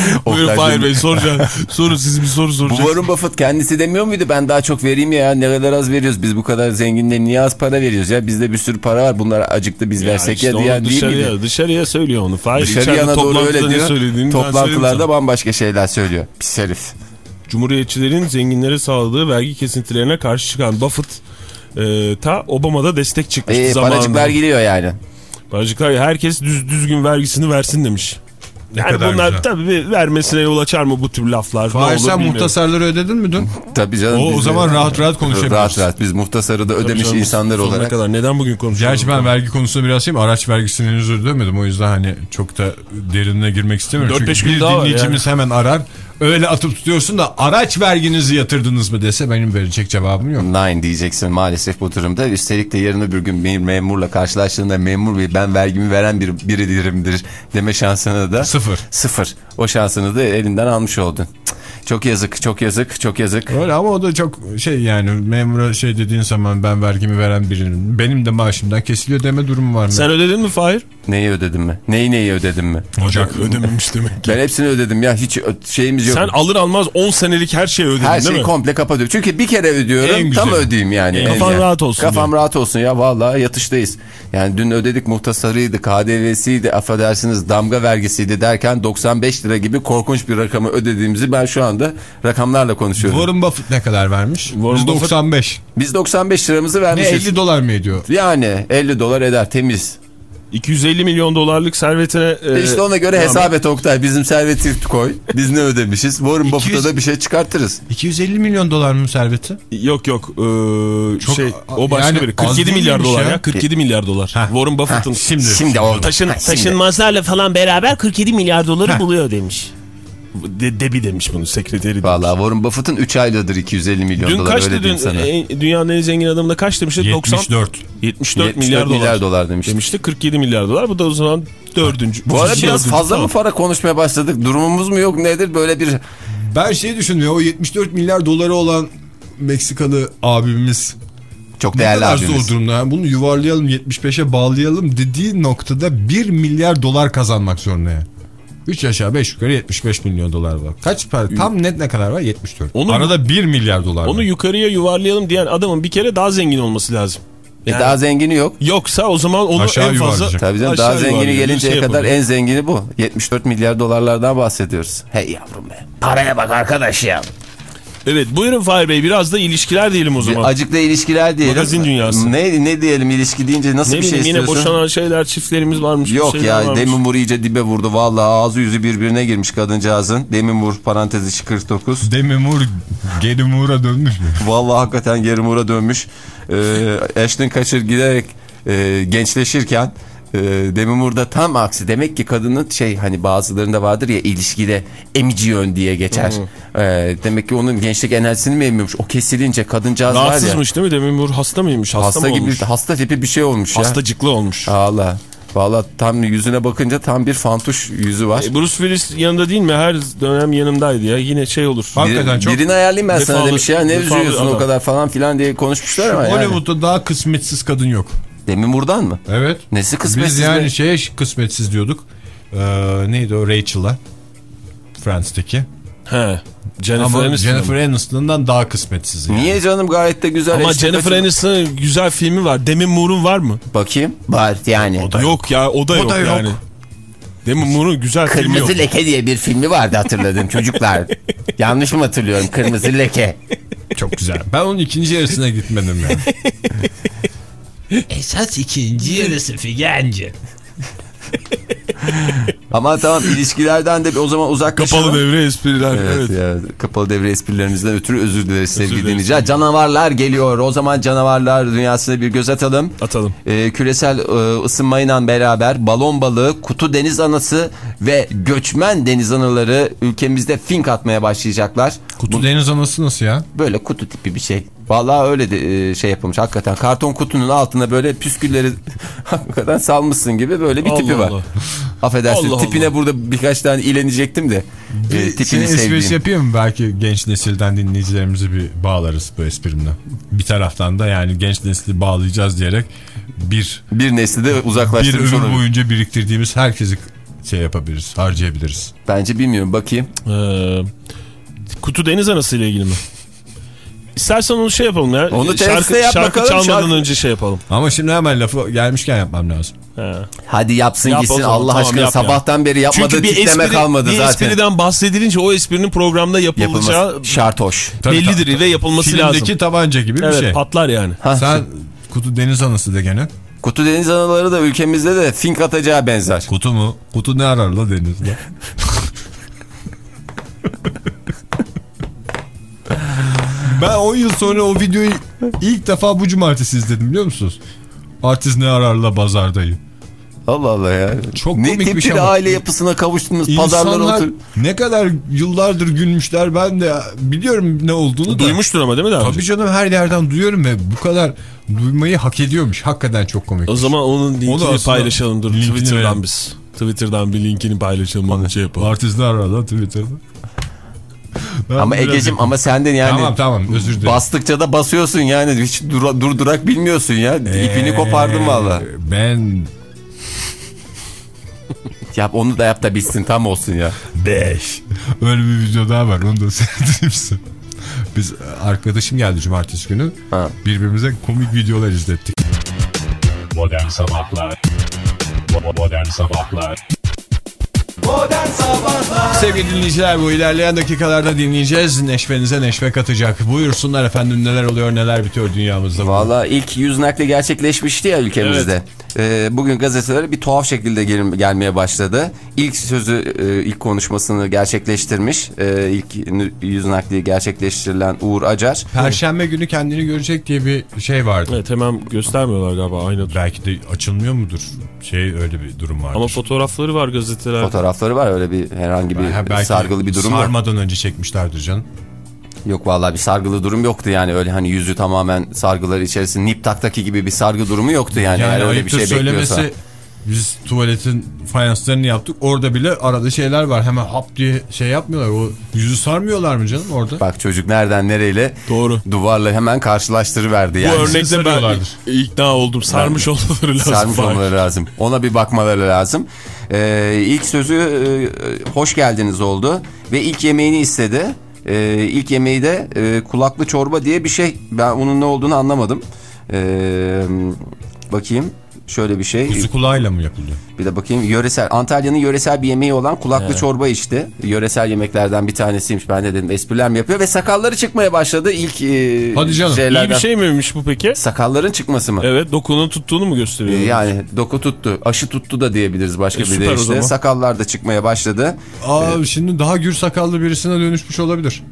Oktay Buyurun Fahir Bey soracağım. Sorun siz bir soru Bu soracaksınız. Warren Buffett kendisi demiyor muydu ben daha çok vereyim ya ne kadar az veriyoruz biz bu kadar zenginle niye az para veriyoruz ya bizde bir sürü para var bunlar acıktı biz versek işte ya diyen değil dışarıya, miydi? dışarıya söylüyor onu. Fahir Dışarı içeride yana doğru öyle diyor. Toplantılarda bambaşka şeyler söylüyor. Pis herif. Cumhuriyetçilerin zenginlere sağladığı vergi kesintilerine karşı çıkan Buffett e, ta Obama'da destek çıkmıştı Ee, zamanında. paracıklar geliyor yani. Paracıklar herkes düz, düzgün vergisini versin demiş. Yani kadar bunlar güzel. tabii bir vermesine yol açar mı bu tür laflar? Ne Fahir sen bilmiyorum. muhtasarları ödedin mi dün? [LAUGHS] Tabii canım. O, o zaman rahat rahat konuşabiliriz. Rahat rahat biz muhtasarı da Tabii ödemiş canım, insanlar olarak. kadar. Neden bugün konuşuyoruz? Gerçi ben vergi konusunda biraz şeyim. Araç vergisini henüz ödemedim. O yüzden hani çok da derinine girmek istemiyorum. Dört beş Çünkü gün bir daha dinleyicimiz hemen arar. Öyle atıp tutuyorsun da araç verginizi yatırdınız mı dese benim verecek cevabım yok. Nine diyeceksin maalesef bu durumda. Üstelik de yarın öbür gün bir memurla karşılaştığında memur bey ben vergimi veren bir biridirimdir deme şansını da Sıfır. sıfır. O şansını da elinden almış oldun. Cık, Çok yazık, çok yazık, çok yazık. Öyle ama o da çok şey yani memura şey dediğin zaman ben vergimi veren birinin benim de maaşımdan kesiliyor deme durumu var mı? Sen ödedin mi Fahir? Neyi ödedim mi? Neyi neyi ödedim mi? Ocak. Ödememiş demek ki. Ben hepsini ödedim ya hiç şeyimiz yok. Sen alır almaz 10 senelik her şeyi ödedin Her değil şeyi mi? komple kapatıyorum. Çünkü bir kere En ödüyorum tam ödeyeyim yani. E, kafan Yani. rahat olsun Kafam diye. rahat olsun ya vallahi yatıştayız. Yani dün ödedik muhtasarıydı, KDV'siydi, affedersiniz damga vergisiydi derken 95 lira gibi korkunç bir rakamı ödediğimizi ben şu anda rakamlarla konuşuyorum. Warren Buffett ne kadar vermiş? Warren Biz Buffett- 95. Biz 95 liramızı Ne vermişiz. 50 dolar mı ediyor? Yani 50 dolar eder temiz. 250 milyon dolarlık servetine... e, işte ona göre hesap et Oktay. Bizim serveti koy. Biz ne ödemişiz? Warren Buffett'a 200 da bir şey çıkartırız. 250 milyon dolar mı serveti? Yok yok ee, Çok- şey o başka yani biri az 47 değil milyar dolar ya? ya. 47 milyar dolar. Warren Buffett'ın Şimdi. Şimdi oldu. taşın Ha, şimdi. Taşınmazlarla falan beraber 47 milyar doları buluyor demiş. De, Debi demiş bunu sekreteri. demiş. Valla Warren Buffett'ın 3 aylıdır 250 milyon Dün dolar kaçtı öyle dün sana. en- dünyanın en zengin adamında kaç demişti? 90 74. 74, 74 milyar, dolar. dolar demişti. demişti. 47 milyar dolar. Bu da o zaman dördüncü. Bu arada biraz fazla mı para konuşmaya başladık? Durumumuz mu yok nedir? Böyle bir Ben şey düşünmüyorum. O 74 milyar doları olan Meksikalı abimiz çok ne değerli kadar abimiz. zor durumda. Yani bunu yuvarlayalım 75'e bağlayalım dediği noktada 1 milyar dolar kazanmak zorunda yani. 3 aşağı 5 yukarı 75 milyon dolar var. Kaç para? Tam net ne kadar var? 74. Onu- Arada 1 milyar dolar Onu var. yukarıya yuvarlayalım diyen adamın bir kere daha zengin olması lazım. E daha zengini yok. Yoksa o zaman onu Aşağı en fazla... Tabii canım aşağı daha zengini gelinceye şey kadar yapalım. en zengini bu. 74 milyar dolarlardan bahsediyoruz. Hey yavrum be. Paraya bak arkadaş ya. Evet buyurun Fahir Bey biraz da ilişkiler diyelim o zaman. Acıkla ilişkiler diyelim. Magazin dünyası. Ne, ne diyelim ilişki deyince nasıl ne bir şey bileyim yine istiyorsun? boşanan şeyler çiftlerimiz varmış. Yok ya varmış. Demin Vur iyice dibe vurdu. Vallahi ağzı yüzü birbirine girmiş kadıncağızın. Demin Vur parantez içi 49. Demi Moore geri Moore'a dönmüş mü? Vallahi hakikaten geri Mur'a dönmüş. Ee, Ashton Kutcher giderek e, gençleşirken e, Demi Moore'da tam aksi. Demek ki kadının şey hani bazılarında vardır ya ilişkide emici yön diye geçer. Ee, demek ki onun gençlik enerjisini mi emiyormuş? O kesilince kadıncağız var ya. Rahatsızmış değil mi Demin Vur hasta mıymış? Hasta, Hasta, mı gibi olmuş? hasta tipi bir şey olmuş ya. Hastacıklı olmuş. Allah. Valla tam yüzüne bakınca tam bir fantuş yüzü var. E, Bruce Willis yanında değil mi? Her dönem yanımdaydı ya. Yine şey olur. Hakikaten Bir- çok Birini ayarlayayım ben sana Vefalı- demiş ya. Ne vefalı üzülüyorsun o adam. kadar falan filan diye konuşmuşlar ama yani. Hollywood'da daha kısmetsiz kadın yok. Demin buradan mı? Evet. Nesi kısmetsiz Biz yani be? şeye kısmetsiz diyorduk. Ee, neydi o Rachel'a? Friends'teki. He. Jennifer Ama Aniston. Jennifer Aniston'dan daha kısmetsiz yani. Niye canım gayet de güzel. Ama Jennifer Aniston'ın güzel filmi var. Demin Moore'un var mı? Bakayım. Var yani. yok. ya o da yok da yok. yani. Demin Moore'un güzel filmi yok. Kırmızı Leke diye bir filmi vardı hatırladım çocuklar. [LAUGHS] Yanlış mı hatırlıyorum? Kırmızı Leke. Çok güzel. Ben onun ikinci yarısına gitmedim yani. [LAUGHS] Esas ikinci yarısı Figenci. [LAUGHS] [LAUGHS] Ama tamam ilişkilerden de o zaman uzaklaşalım. Kapalı devre espriler. Evet, Evet. ya, kapalı devre esprilerimizden ötürü özür dileriz sevgili dinleyiciler. Canavarlar geliyor. O zaman canavarlar dünyasına bir göz atalım. Atalım. Ee, küresel e, ısınmayla beraber balon balığı, kutu deniz anası ve göçmen deniz anaları ülkemizde fink atmaya başlayacaklar. Kutu deniz anası nasıl ya? Böyle kutu tipi bir şey. Vallahi öyle de e, şey yapılmış hakikaten. Karton kutunun altına böyle püskülleri [LAUGHS] hakikaten salmışsın gibi böyle bir Allah tipi var. Allah. Affedersin Allah tipine Allah. burada birkaç tane ilenecektim de. E, Bir tipini şey esprisi yapayım mı? Belki genç nesilden dinleyicilerimizi bir bağlarız bu esprimle. Bir taraftan da yani genç nesli bağlayacağız diyerek bir Bir nesli de bir uzaklaştırmış ömür olabilir. boyunca biriktirdiğimiz herkesi şey yapabiliriz, harcayabiliriz. Bence bilmiyorum bakayım. Ee, kutu deniz anası ile ilgili mi? İstersen onu şey yapalım ya. Onu şarkı, yap şarkı bakalım, çalmadan şarkı- önce şey yapalım. Ama şimdi hemen lafı gelmişken yapmam lazım. He. Hadi yapsın Yap gitsin Allah tamam, aşkına ya. sabahtan beri yapmadığı Çünkü bir tipleme espri, kalmadı bir zaten. espriden bahsedilince o esprinin programda yapılacağı Yapılması bellidir tabii. ve yapılması Filmdeki lazım. tabanca gibi bir Evet şey. patlar yani. Ha, Sen kutu deniz anası de gene. Kutu deniz anaları da ülkemizde de fink atacağı benzer. Kutu mu? Kutu ne arar la denizde? [LAUGHS] ben 10 yıl sonra o videoyu ilk defa bu cumartesi izledim biliyor musunuz? Artist ne arar la bazardayı. Allah Allah ya. Çok ne komik bir şey bir ama. aile yapısına kavuştunuz pazarlara İnsanlar otur. ne kadar yıllardır gülmüşler ben de biliyorum ne olduğunu da. Duymuştur ama değil mi daha önce? Tabii canım her yerden duyuyorum ve bu kadar duymayı hak ediyormuş. Hakikaten çok komik. O zaman onun linkini Onu paylaşalım dur. Twitter'dan verelim. biz. Twitter'dan bir linkini paylaşalım onu şey yapalım. Artist ne arar la Twitter'da? Ben Ama Ege'cim ama sen de yani Tamam tamam özür dilerim. bastıkça da basıyorsun yani hiç dur, durdurak bilmiyorsun ya. İpini kopardın valla. Ee, Ben [LAUGHS] Yap onu da yap da bitsin tam olsun ya. 5. Öyle bir video daha var onu da [LAUGHS] seyredeyim size. Biz arkadaşım geldi cumartesi günü. Ha. Birbirimize komik videolar izlettik. Modern Sabahlar Modern Sabahlar Sevgili dinleyiciler bu ilerleyen dakikalarda dinleyeceğiz. Neşvenize neşve katacak. Buyursunlar efendim neler oluyor neler bitiyor dünyamızda. Valla ilk yüz nakli gerçekleşmişti ya ülkemizde. Ee, bugün gazetelere bir tuhaf şekilde gel- gelmeye başladı. İlk sözü, e, ilk konuşmasını gerçekleştirmiş. E, ilk yüz nakli gerçekleştirilen Uğur Acar. Perşembe günü kendini görecek diye bir şey vardı. Evet hemen göstermiyorlar galiba aynı. Belki de açılmıyor mudur? Şey öyle bir durum vardır. Ama fotoğrafları var gazeteler. Fotoğrafları var öyle bir herhangi bir Ha, belki sargılı bir durum yok. Sarmadan önce çekmişlerdir canım. Yok vallahi bir sargılı durum yoktu yani öyle hani yüzü tamamen sargıları içerisinde Niptak'taki gibi bir sargı durumu yoktu yani, Yani, öyle bir şey söylemesi bekliyorsa. biz tuvaletin fayanslarını yaptık. Orada bile arada şeyler var. Hemen hap diye şey yapmıyorlar. O yüzü sarmıyorlar mı canım orada? Bak çocuk nereden nereyle Doğru. duvarla hemen karşılaştırıverdi yani. Bu örnekte ben ikna oldum. Sarmış olmaları lazım. Sarmış olmaları lazım. Ona bir bakmaları lazım. Ee, ilk sözü e, hoş geldiniz oldu ve ilk yemeğini istedi. Ee, ilk yemeği de e, kulaklı çorba diye bir şey. Ben onun ne olduğunu anlamadım. Ee, bakayım. Şöyle bir şey. Kuzu kulağıyla mı yapılıyor? Bir de bakayım yöresel. Antalya'nın yöresel bir yemeği olan kulaklı çorba içti. Yöresel yemeklerden bir tanesiymiş. Ben de dedim espriler mi yapıyor? Ve sakalları çıkmaya başladı ilk e, Hadi canım, iyi bir İyi şeylerden. bir şey miymiş bu peki? Sakalların çıkması mı? Evet dokunun tuttuğunu mu gösteriyor? E, Yani doku tuttu. Aşı tuttu da diyebiliriz başka E, bir deyişle. zaman. Sakallar da çıkmaya başladı. Aa şimdi daha gür sakallı birisine dönüşmüş olabilir.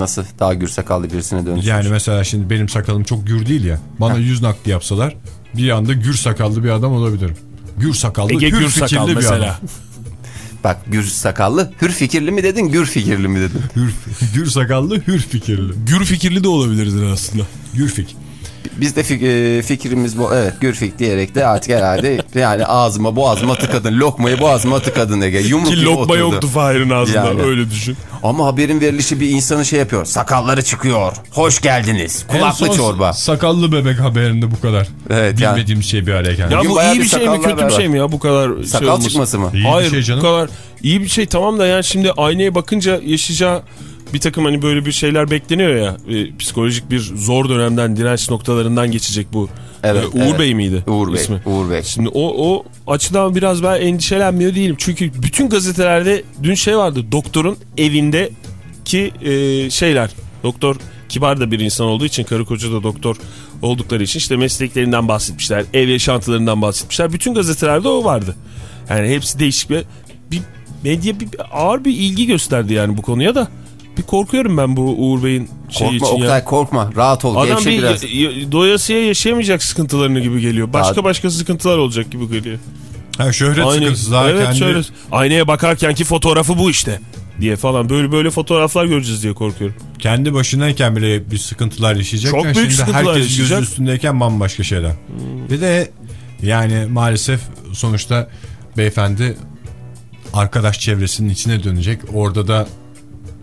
Nasıl daha gür sakallı birisine dönüşmüş. Yani mesela şimdi benim sakalım çok gür değil ya. Bana yüz nakli yapsalar bir anda gür sakallı bir adam olabilirim. Gür sakallı, Ege hür Gür fikirli sakal bir mesela. adam. [LAUGHS] Bak gür sakallı. Hür fikirli mi dedin gür fikirli mi dedin? Hür, gür sakallı, hür fikirli. Gür fikirli de olabilirdir aslında. Gür fik. Biz de fik- e, fikrimiz bu. Evet gürfik diyerek de artık herhalde yani ağzıma boğazıma tıkadın. Lokmayı boğazıma tıkadın Ege. Yumruk Ki lokma oturdu. yoktu Fahir'in ağzında Yani. öyle düşün. Ama haberin verilişi bir insanı şey yapıyor. Sakalları çıkıyor. Hoş geldiniz. Kulaklı çorba. Sakallı bebek haberinde bu kadar. Evet, yani- Bilmediğim şey bir araya geldi. Ya Bugün bu iyi bir şey mi kötü bir şey mi ya bu kadar şey Sakal olması? çıkması mı? İyi bir Hayır şey canım. bu kadar iyi bir şey tamam da yani şimdi aynaya bakınca yaşayacağı bir takım hani böyle bir şeyler bekleniyor ya e, psikolojik bir zor dönemden direnç noktalarından geçecek bu. Evet, E, Uğur evet. Bey miydi? Uğur Bey. ismi? Uğur Bey. Şimdi o, o açıdan biraz ben endişelenmiyor değilim. Çünkü bütün gazetelerde dün şey vardı. Doktorun evindeki e, şeyler. Doktor kibar da bir insan olduğu için karı koca da doktor oldukları için işte mesleklerinden bahsetmişler. Ev yaşantılarından bahsetmişler. Bütün gazetelerde o vardı. Yani hepsi değişik bir, bir medya bir, ağır bir ilgi gösterdi yani bu konuya da. Bir korkuyorum ben bu Uğur Bey'in şeyi Korkma için Oktay ya. korkma. Rahat ol. Adam bir biraz. doyasıya yaşayamayacak sıkıntılarını gibi geliyor. Başka Daha- başka sıkıntılar olacak gibi geliyor. Ha, şöhret Aynı- sıkıntısı daha evet kendi... şöyle aynaya bakarken ki fotoğrafı bu işte diye falan böyle böyle fotoğraflar göreceğiz diye korkuyorum. kendi başınayken bile bir sıkıntılar yaşayacakken Çok büyük şimdi sıkıntılar herkes yaşayacak. gözü üstündeyken bambaşka şeyler. Bir de yani maalesef sonuçta beyefendi arkadaş çevresinin içine dönecek. Orada da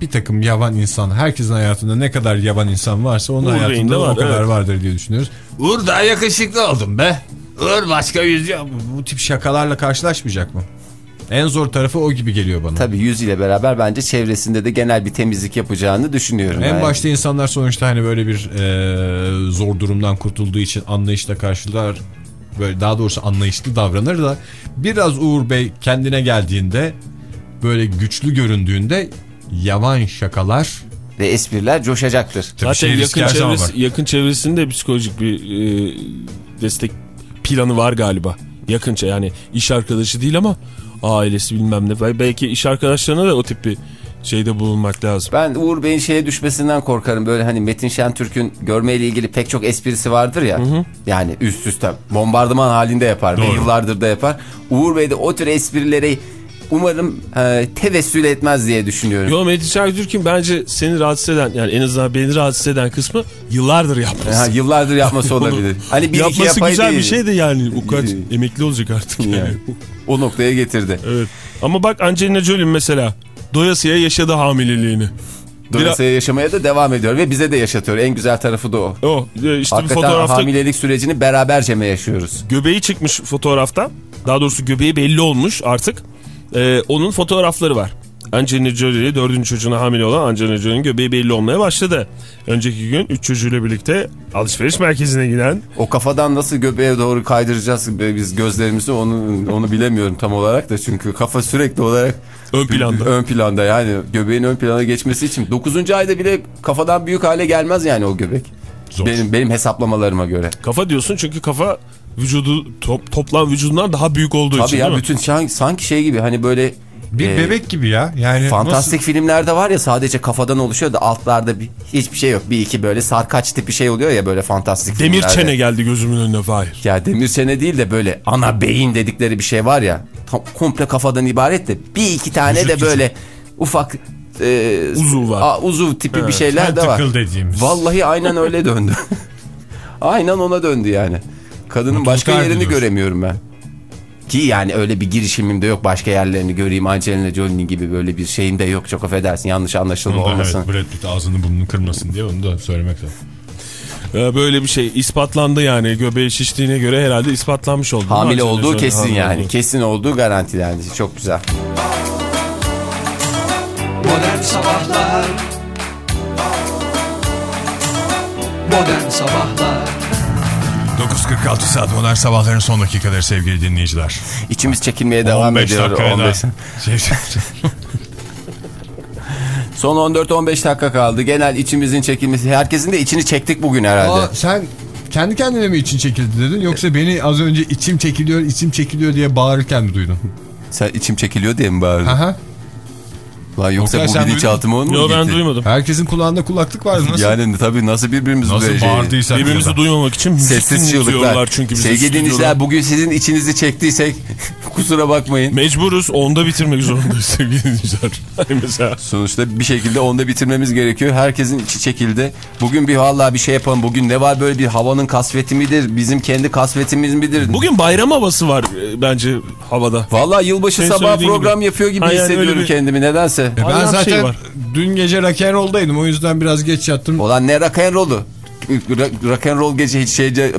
bir takım yavan insan, herkesin hayatında ne kadar yavan insan varsa onun Uğur hayatında var, o kadar evet. vardır diye düşünüyoruz. Uğur daha yakışıklı oldum be. Uğur başka yüz yok. Bu, bu tip şakalarla karşılaşmayacak mı? En zor tarafı o gibi geliyor bana. Tabii yüz ile beraber bence çevresinde de genel bir temizlik yapacağını düşünüyorum. En yani. başta insanlar sonuçta hani böyle bir e, zor durumdan kurtulduğu için anlayışla karşılar. Böyle daha doğrusu anlayışlı davranır da biraz Uğur Bey kendine geldiğinde böyle güçlü göründüğünde yavan şakalar Ve espriler coşacaktır. tabii Zaten şey riski yakın, çevresi, yakın çevresinde psikolojik bir e, destek planı var galiba. Yakınça yani iş arkadaşı değil ama ailesi bilmem ne. Bel- Belki iş arkadaşlarına da o tip bir şeyde bulunmak lazım. Ben Uğur Bey'in şeye düşmesinden korkarım. Böyle hani Metin Şentürk'ün görmeyle ilgili pek çok esprisi vardır ya. Yani üst üste bombardıman halinde yapar ve yıllardır da yapar. Uğur Bey de o tür esprileri umarım e, tevessül etmez diye düşünüyorum. Yo Metin Şentürk'ün bence seni rahatsız eden yani en azından beni rahatsız eden kısmı yıllardır yapması. Ha, yıllardır yapması olabilir. Hani bir iki Yapması yapay güzel değil. bir şey de yani. Kaç Değil. emekli olacak artık yani. Yani. O noktaya getirdi. evet. Ama bak Angelina Jolie mesela doyasıya yaşadı hamileliğini. Dolayısıyla yaşamaya da devam ediyor ve bize de yaşatıyor. En güzel tarafı da o. O işte Hakikaten fotoğrafta hamilelik sürecini beraberce mi yaşıyoruz? göbeği çıkmış fotoğrafta. Daha doğrusu göbeği belli olmuş artık. Ee, onun fotoğrafları var. Angelina Jolie dördüncü çocuğuna hamile olan Angelina Jolie'nin göbeği belli olmaya başladı. Önceki gün üç çocuğuyla birlikte alışveriş merkezine giden O kafadan nasıl göbeğe doğru kaydıracağız biz gözlerimizi onu onu bilemiyorum tam olarak da çünkü kafa sürekli olarak ön planda. ön planda yani göbeğin ön plana geçmesi için 9. ayda bile kafadan büyük hale gelmez yani o göbek. Zor. Benim benim hesaplamalarıma göre. Kafa diyorsun çünkü kafa vücudu top, toplam vücudundan daha büyük olduğu Tabii için ya bütün şan- sanki şey gibi hani böyle Bir e, bebek gibi ya. Yani Fantastik filmlerde var ya sadece kafadan oluşuyor da altlarda bir, hiçbir şey yok. Bir iki böyle sarkaç tipi şey oluyor ya böyle fantastik Demir filmlerde. çene geldi gözümün önüne Fahir. Ya demir çene değil de böyle ana beyin dedikleri bir şey var ya. Tam, komple kafadan ibaret de bir iki tane Vücut de böyle ufak e, Uzuv var. a- uzuv tipi bir şeyler de var. tentacle dediğimiz. Vallahi aynen öyle döndü. [LAUGHS] aynen ona döndü yani. Kadının Mutluluklar başka yerini diliyoruz. göremiyorum ben. Ki yani öyle bir girişimim de yok. Başka yerlerini göreyim. Angelina Jolie gibi böyle bir şeyim de yok. Çok affedersin. Yanlış anlaşılma olmasın. evet, Brad Pitt ağzını burnunu kırmasın diye onu da söylemek lazım. Ee, böyle bir şey ispatlandı yani göbeği şiştiğine göre herhalde ispatlanmış oldu. Hamile olduğu Jolie kesin hamile yani. olduğu. Kesin olduğu garantilendi. Çok güzel. Modern Sabahlar Modern Sabahlar 19.46 saat modern sabahların son dakikaları sevgili dinleyiciler. İçimiz çekilmeye devam 15 ediyor. dakikaya 15. da. Şey, [LAUGHS] Son 14-15 dakika kaldı. Genel içimizin çekilmesi. Herkesin de içini çektik bugün herhalde. Aa, sen kendi kendine mi için çekildi dedin yoksa beni az önce içim çekiliyor içim çekiliyor diye bağırırken mi duydun? Sen içim çekiliyor diye mi bağırdın? Aha. Lan yoksa Oktay, bu sen bilinçaltıma onu mu ben gitti? duymadım. Herkesin kulağında kulaklık vardı nasıl? Yani tabii nasıl birbirimizi nasıl böyle bağırdıysak Birbirimizi duymamak için Sessiz çığlıklar. çünkü Sevgili dinleyiciler bugün sizin içinizi çektiysek [LAUGHS] kusura bakmayın. Mecburuz onda bitirmek zorundayız sevgili dinleyiciler. [LAUGHS] Hani mesela Sonuçta bir şekilde onda bitirmemiz gerekiyor. Herkesin içi çekildi. Bugün bir vallahi bir şey yapalım. Bugün ne var böyle bir havanın kasveti midir? Bizim kendi kasvetimiz midir? bugün bayram havası var e, bence havada. Vallahi yılbaşı Senin sabah söylediğin program gibi. yapıyor gibi Ha, yani öyle hissediyorum bir- kendimi nedense. E ben Aynen bir zaten şey var. dün gece rock'n'roll'daydım o yüzden biraz geç yattım. Olan ne rock'n'roll'u? Rock'n'roll gece hiç şeyce...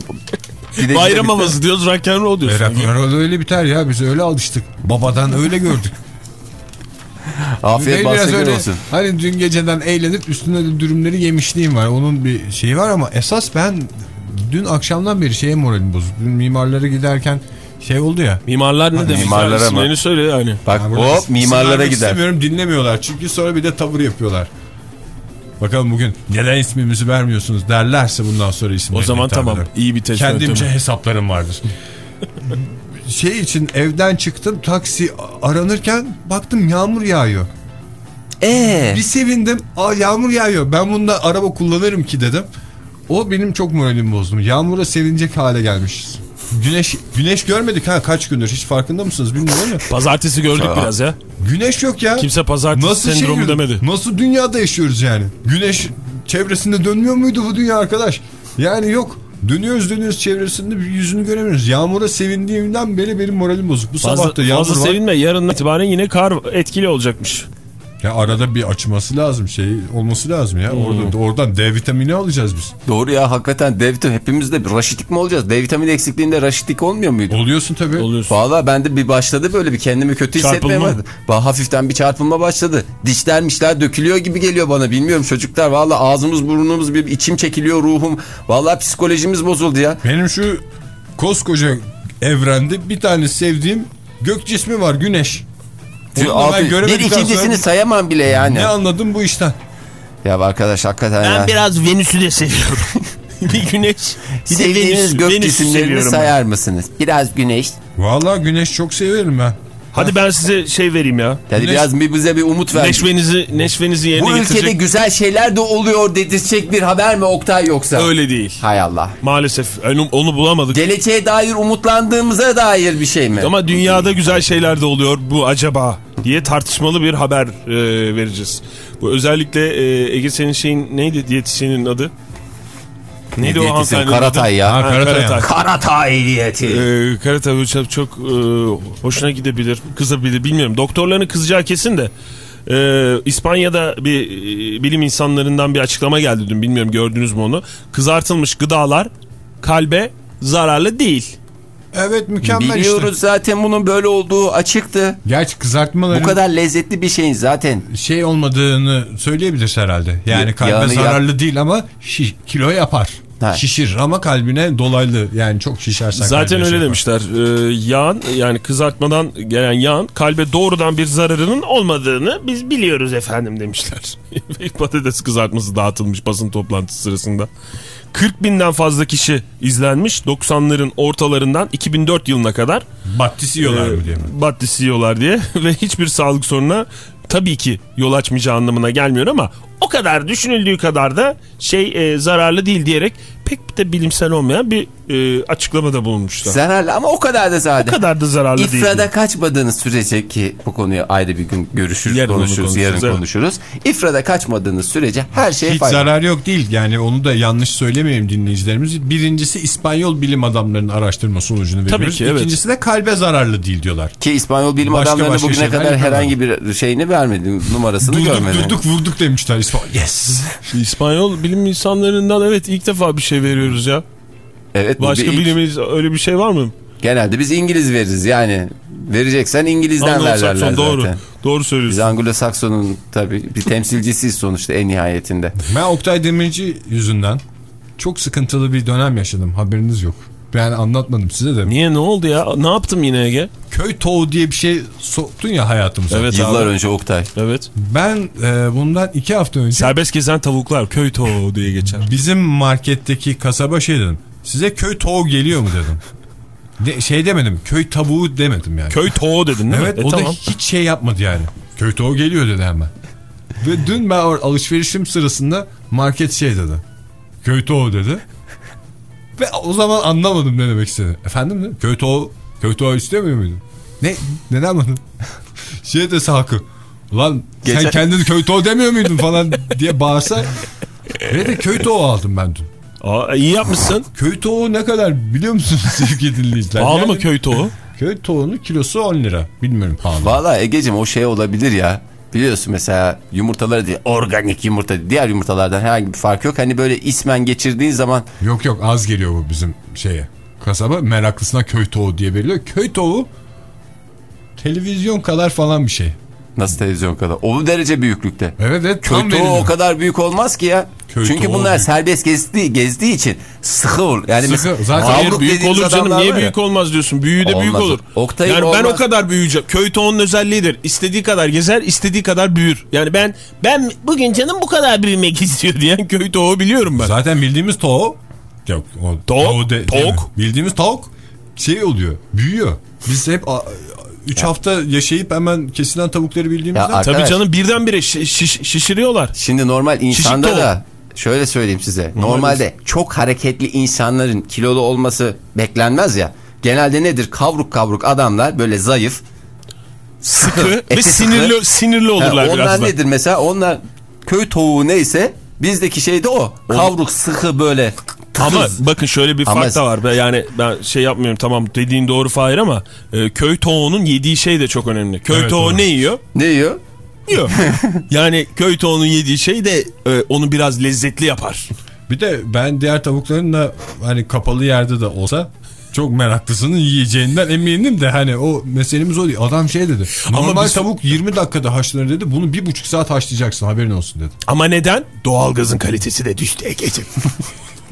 Gide Bayram gide- havası diyoruz rock'n'roll E, diyorsun. rock'n'roll öyle biter ya biz öyle alıştık. Babadan öyle gördük. [LAUGHS] Afiyet biraz öyle, olsun. Hani dün geceden eğlenip üstüne de dürümleri yemişliğim var. Onun bir şeyi var ama esas ben dün akşamdan beri şeye moralim bozuk. Dün mimarlara giderken şey oldu ya. Mimarlar ne demek? mimarlara mı? Söyle yani. Bak burada hop isim mimarlara gider. istemiyorum dinlemiyorlar. Çünkü sonra bir de tavır yapıyorlar. Bakalım bugün neden ismimizi vermiyorsunuz derlerse bundan sonra isimleri O zaman tamam. ederim. İyi bir test Kendimce yöntemi. hesaplarım vardır. [LAUGHS] şey için evden çıktım taksi aranırken baktım yağmur yağıyor. Ee, Bir sevindim. Aa yağmur yağıyor. Ben bunda araba kullanırım ki dedim. O benim çok moralimi bozdu. Yağmura sevinecek hale gelmişiz. Güneş güneş görmedik ha kaç gündür hiç farkında mısınız bilmiyorum ama Pazartesi gördük biraz ya. güneş yok ya. Kimse pazartesi sendromu şey- demedi. Nasıl dünyada yaşıyoruz yani? Güneş çevresinde dönmüyor muydu bu dünya arkadaş? Yani yok. Dönüyoruz dönüyoruz çevresinde yüzünü göremiyoruz. Yağmura sevindiğimden beri benim moralim bozuk. Bu Fazla, sabah da yağmur fazla var. sevinme. Yarından itibaren yine kar etkili olacakmış. Ya arada bir açması lazım şey olması lazım ya. Hmm. Orada, oradan D vitamini alacağız biz. doğru ya hakikaten D vitamini hepimiz de bir raşitlik mi olacağız? D vitamini eksikliğinde raşitlik olmuyor muydu? Oluyorsun tabii. Oluyorsun. Valla ben de bir başladı böyle bir kendimi kötü hissetmeye Çarpılma. başladım. Ba- Hafiften bir çarpılma başladı. Dişlermişler dökülüyor gibi geliyor bana. Bilmiyorum çocuklar valla ağzımız burnumuz bir içim çekiliyor ruhum. Valla psikolojimiz bozuldu ya. Benim şu koskoca evrende bir tane sevdiğim gök cismi var güneş. Ben Altı- bir ikincisini sonra sayamam bile yani. Ne anladım bu işten? Ya arkadaş hakikaten Ben ya. biraz Venüs'ü de seviyorum. [LAUGHS] bir güneş. Bir Sevdiğiniz Venüs, gök cisimlerini seviyorum ben. sayar mısınız? Biraz güneş. Vallahi güneş çok severim ben. Hadi ben size şey vereyim ya. Yani Güneş- biraz bir bize bir umut ver. Neşvenizi, neşvenizi yerine Bu ülkede getirecek. güzel şeyler de oluyor dedirtecek bir haber mi Oktay yoksa? Öyle değil. Hay Allah. Maalesef onu, onu bulamadık. Geleceğe dair umutlandığımıza dair bir şey mi? Ama dünyada güzel şeyler de oluyor bu acaba diye tartışmalı bir haber e, vereceğiz. Bu özellikle e, Ege senin şeyin neydi diyetisyenin adı? Neydi o hanımefendinin Karatay ya. Ha, Ha, Karatay. Karatay. Karatay diyeti. Ee, Karatay çok, çok e, hoşuna gidebilir, kızabilir bilmiyorum. Doktorların kızacağı kesin de. Ee, İspanya'da bir e, bilim insanlarından bir açıklama geldi dün bilmiyorum gördünüz mü onu. Kızartılmış gıdalar kalbe zararlı değil. Evet mükemmel Biliyoruz işte. zaten bunun böyle olduğu açıktı. Gerçi kızartmaların Bu kadar lezzetli bir şeyin zaten. şey olmadığını söyleyebiliriz herhalde. Yani kalbe yağını zararlı değil ama şi- kilo yapar. Ha. Şişir ama kalbine dolaylı yani çok şişersen Zaten öyle şey demişler. Ee, yağın yani kızartmadan gelen yağın kalbe doğrudan bir zararının olmadığını biz biliyoruz efendim demişler. [LAUGHS] Patates kızartması dağıtılmış basın toplantısı sırasında. 40 binden fazla kişi izlenmiş 90'ların ortalarından 2004 yılına kadar. Battis yiyorlar Ee, mı diye mi? Battis yiyorlar diye [LAUGHS] ve hiçbir sağlık sorununa tabii ki yol açmayacağı anlamına gelmiyor ama o kadar düşünüldüğü kadar da şey e, zararlı değil diyerek pek de bilimsel olmayan bir e, açıklamada bulunmuşlar. Zararlı ama o kadar da zaten. o kadar da zararlı değil. İfrada kaçmadığınız sürece ki bu konuyu ayrı bir gün görüşürüz, Yarın onu konuşuruz, konuşuruz, yarın evet. konuşuruz. İfrada kaçmadığınız sürece her şey Hiç faydalı. zarar yok değil. Yani onu da yanlış söylemeyeyim dinleyicilerimiz. Birincisi İspanyol bilim adamlarının araştırma sonucunu Tabii veriyoruz. ki, evet. İkincisi de kalbe zararlı değil diyorlar. Ki İspanyol bilim Başka adamlarının başka bugüne kadar herhangi bir şeyini vermedi, numarasını Durduk görmedi. durduk vurduk demişler İspanyol. Yes. İspanyol bilim insanlarından evet ilk defa bir şey veriyoruz ya. Evet, Başka bir ilk. bilimiz öyle bir şey var mı? Genelde biz İngiliz veririz yani. Vereceksen İngiliz'den ver derler doğru. zaten. Doğru Biz söylüyorsun. Anglo-Sakson'un tabii bir temsilcisiyiz sonuçta en nihayetinde. Ben Oktay Demirci yüzünden çok sıkıntılı bir dönem yaşadım. Haberiniz yok. Ben anlatmadım size de. Niye ne oldu ya? Ne yaptım yine Ege? Köy tavuğu diye bir şey soktun ya hayatımıza. Evet Yıllar abi. önce Oktay. Evet. Ben e, bundan iki hafta önce Serbest gezen tavuklar köy tavuğu diye geçer. bizim marketteki kasaba şey dedim. Size köy tavuğu geliyor mu dedim. [LAUGHS] De, şey demedim. Köy tavuğu demedim yani. Köy tavuğu dedin değil evet mi? E, o tamam. da hiç şey yapmadı yani. Köy tavuğu geliyor dedi hemen. Ve dün ben alışverişim sırasında market şey dedi. Köy tavuğu dedi. Ve o zaman anlamadım ne demek istedi. Efendim mi? Köy tavuğu, köy tavuğu istemiyor muydun? Ne? Neden bana? [LAUGHS] şey dese hakkı. Ulan sen Geçen- kendini köy tavuğu demiyor muydun falan diye bağırsa. [LAUGHS] Ve de köy tavuğu aldım ben dün. Aa, iyi yapmışsın. Köy tavuğu ne kadar biliyor musunuz [LAUGHS] sevgili dinleyiciler? Pahalı Yani mı köy tavuğu? Köy tavuğunun kilosu 10 lira. Bilmiyorum pahalı. Valla Ege'cim o şey olabilir ya. Biliyorsun mesela yumurtaları diye organik yumurta diğer yumurtalardan herhangi bir fark yok. Hani böyle ismen geçirdiğin zaman Yok yok az geliyor bu bizim şeye. Kasaba meraklısına köy tavuğu diye veriliyor. Köy tavuğu televizyon kadar falan bir şey. Nasıl televizyon kadar o derece büyüklükte. Evet evet Köy tavuğu o kadar büyük olmaz ki ya. Köy Çünkü tavuğu bunlar büyük. serbest gezdiği, gezdiği için sıkı olur. Yani Sıkı, mesela zaten Hayır büyük olur canım. Niye büyük olmaz diyorsun? Büyüğü de büyük Olmaz. olur. Oktay'ın yani ben o olmaz. kadar büyüyeceğim. Köy tavuğunun özelliğidir. İstediği kadar gezer, istediği kadar büyür. Yani ben ben bugün canım bu kadar büyümek [LAUGHS] istiyor diyen köy tavuğu biliyorum ben. Zaten bildiğimiz tavuk yok o Tavuk, tavuğu de- tavuk. bildiğimiz tavuk şey oluyor büyüyor. Biz hep 3 hafta yaşayıp hemen kesilen tavukları bildiğimizden Ya Tabii Arkadaş- canım birdenbire şiş- şiş- şişiriyorlar. Şimdi normal insanda da şöyle söyleyeyim size. Normalde çok hareketli insanların kilolu olması beklenmez ya. Genelde nedir? Kavruk kavruk adamlar böyle zayıf. Sıkı [LAUGHS] ve sıkı. sinirli sinirli Ha, olurlar onlar biraz da. nedir mesela? Onlar köy tavuğu neyse bizdeki şey de o. Kavruk sıkı böyle. Ama tıkız. bakın şöyle bir Ama- fark da var. Yani ben şey yapmıyorum tamam dediğin doğru Fahir ama e, köy tavuğunun yediği şey de çok önemli. Köy Evet, doğru. ne yiyor? Ne yiyor? Yiyor. [LAUGHS] yani köy tavuğunun yediği şey de e, onu biraz lezzetli yapar. Bir de ben diğer tavukların da hani kapalı yerde de olsa çok meraklısının yiyeceğinden eminim de hani o meselemiz o değil. Adam şey dedi. Ama Normal biz- tavuk 20 dakikada haşlanır dedi. Bunu bir buçuk saat haşlayacaksın haberin olsun dedi. Ama neden? Doğalgazın kalitesi de düştü Ege'ciğim. [LAUGHS]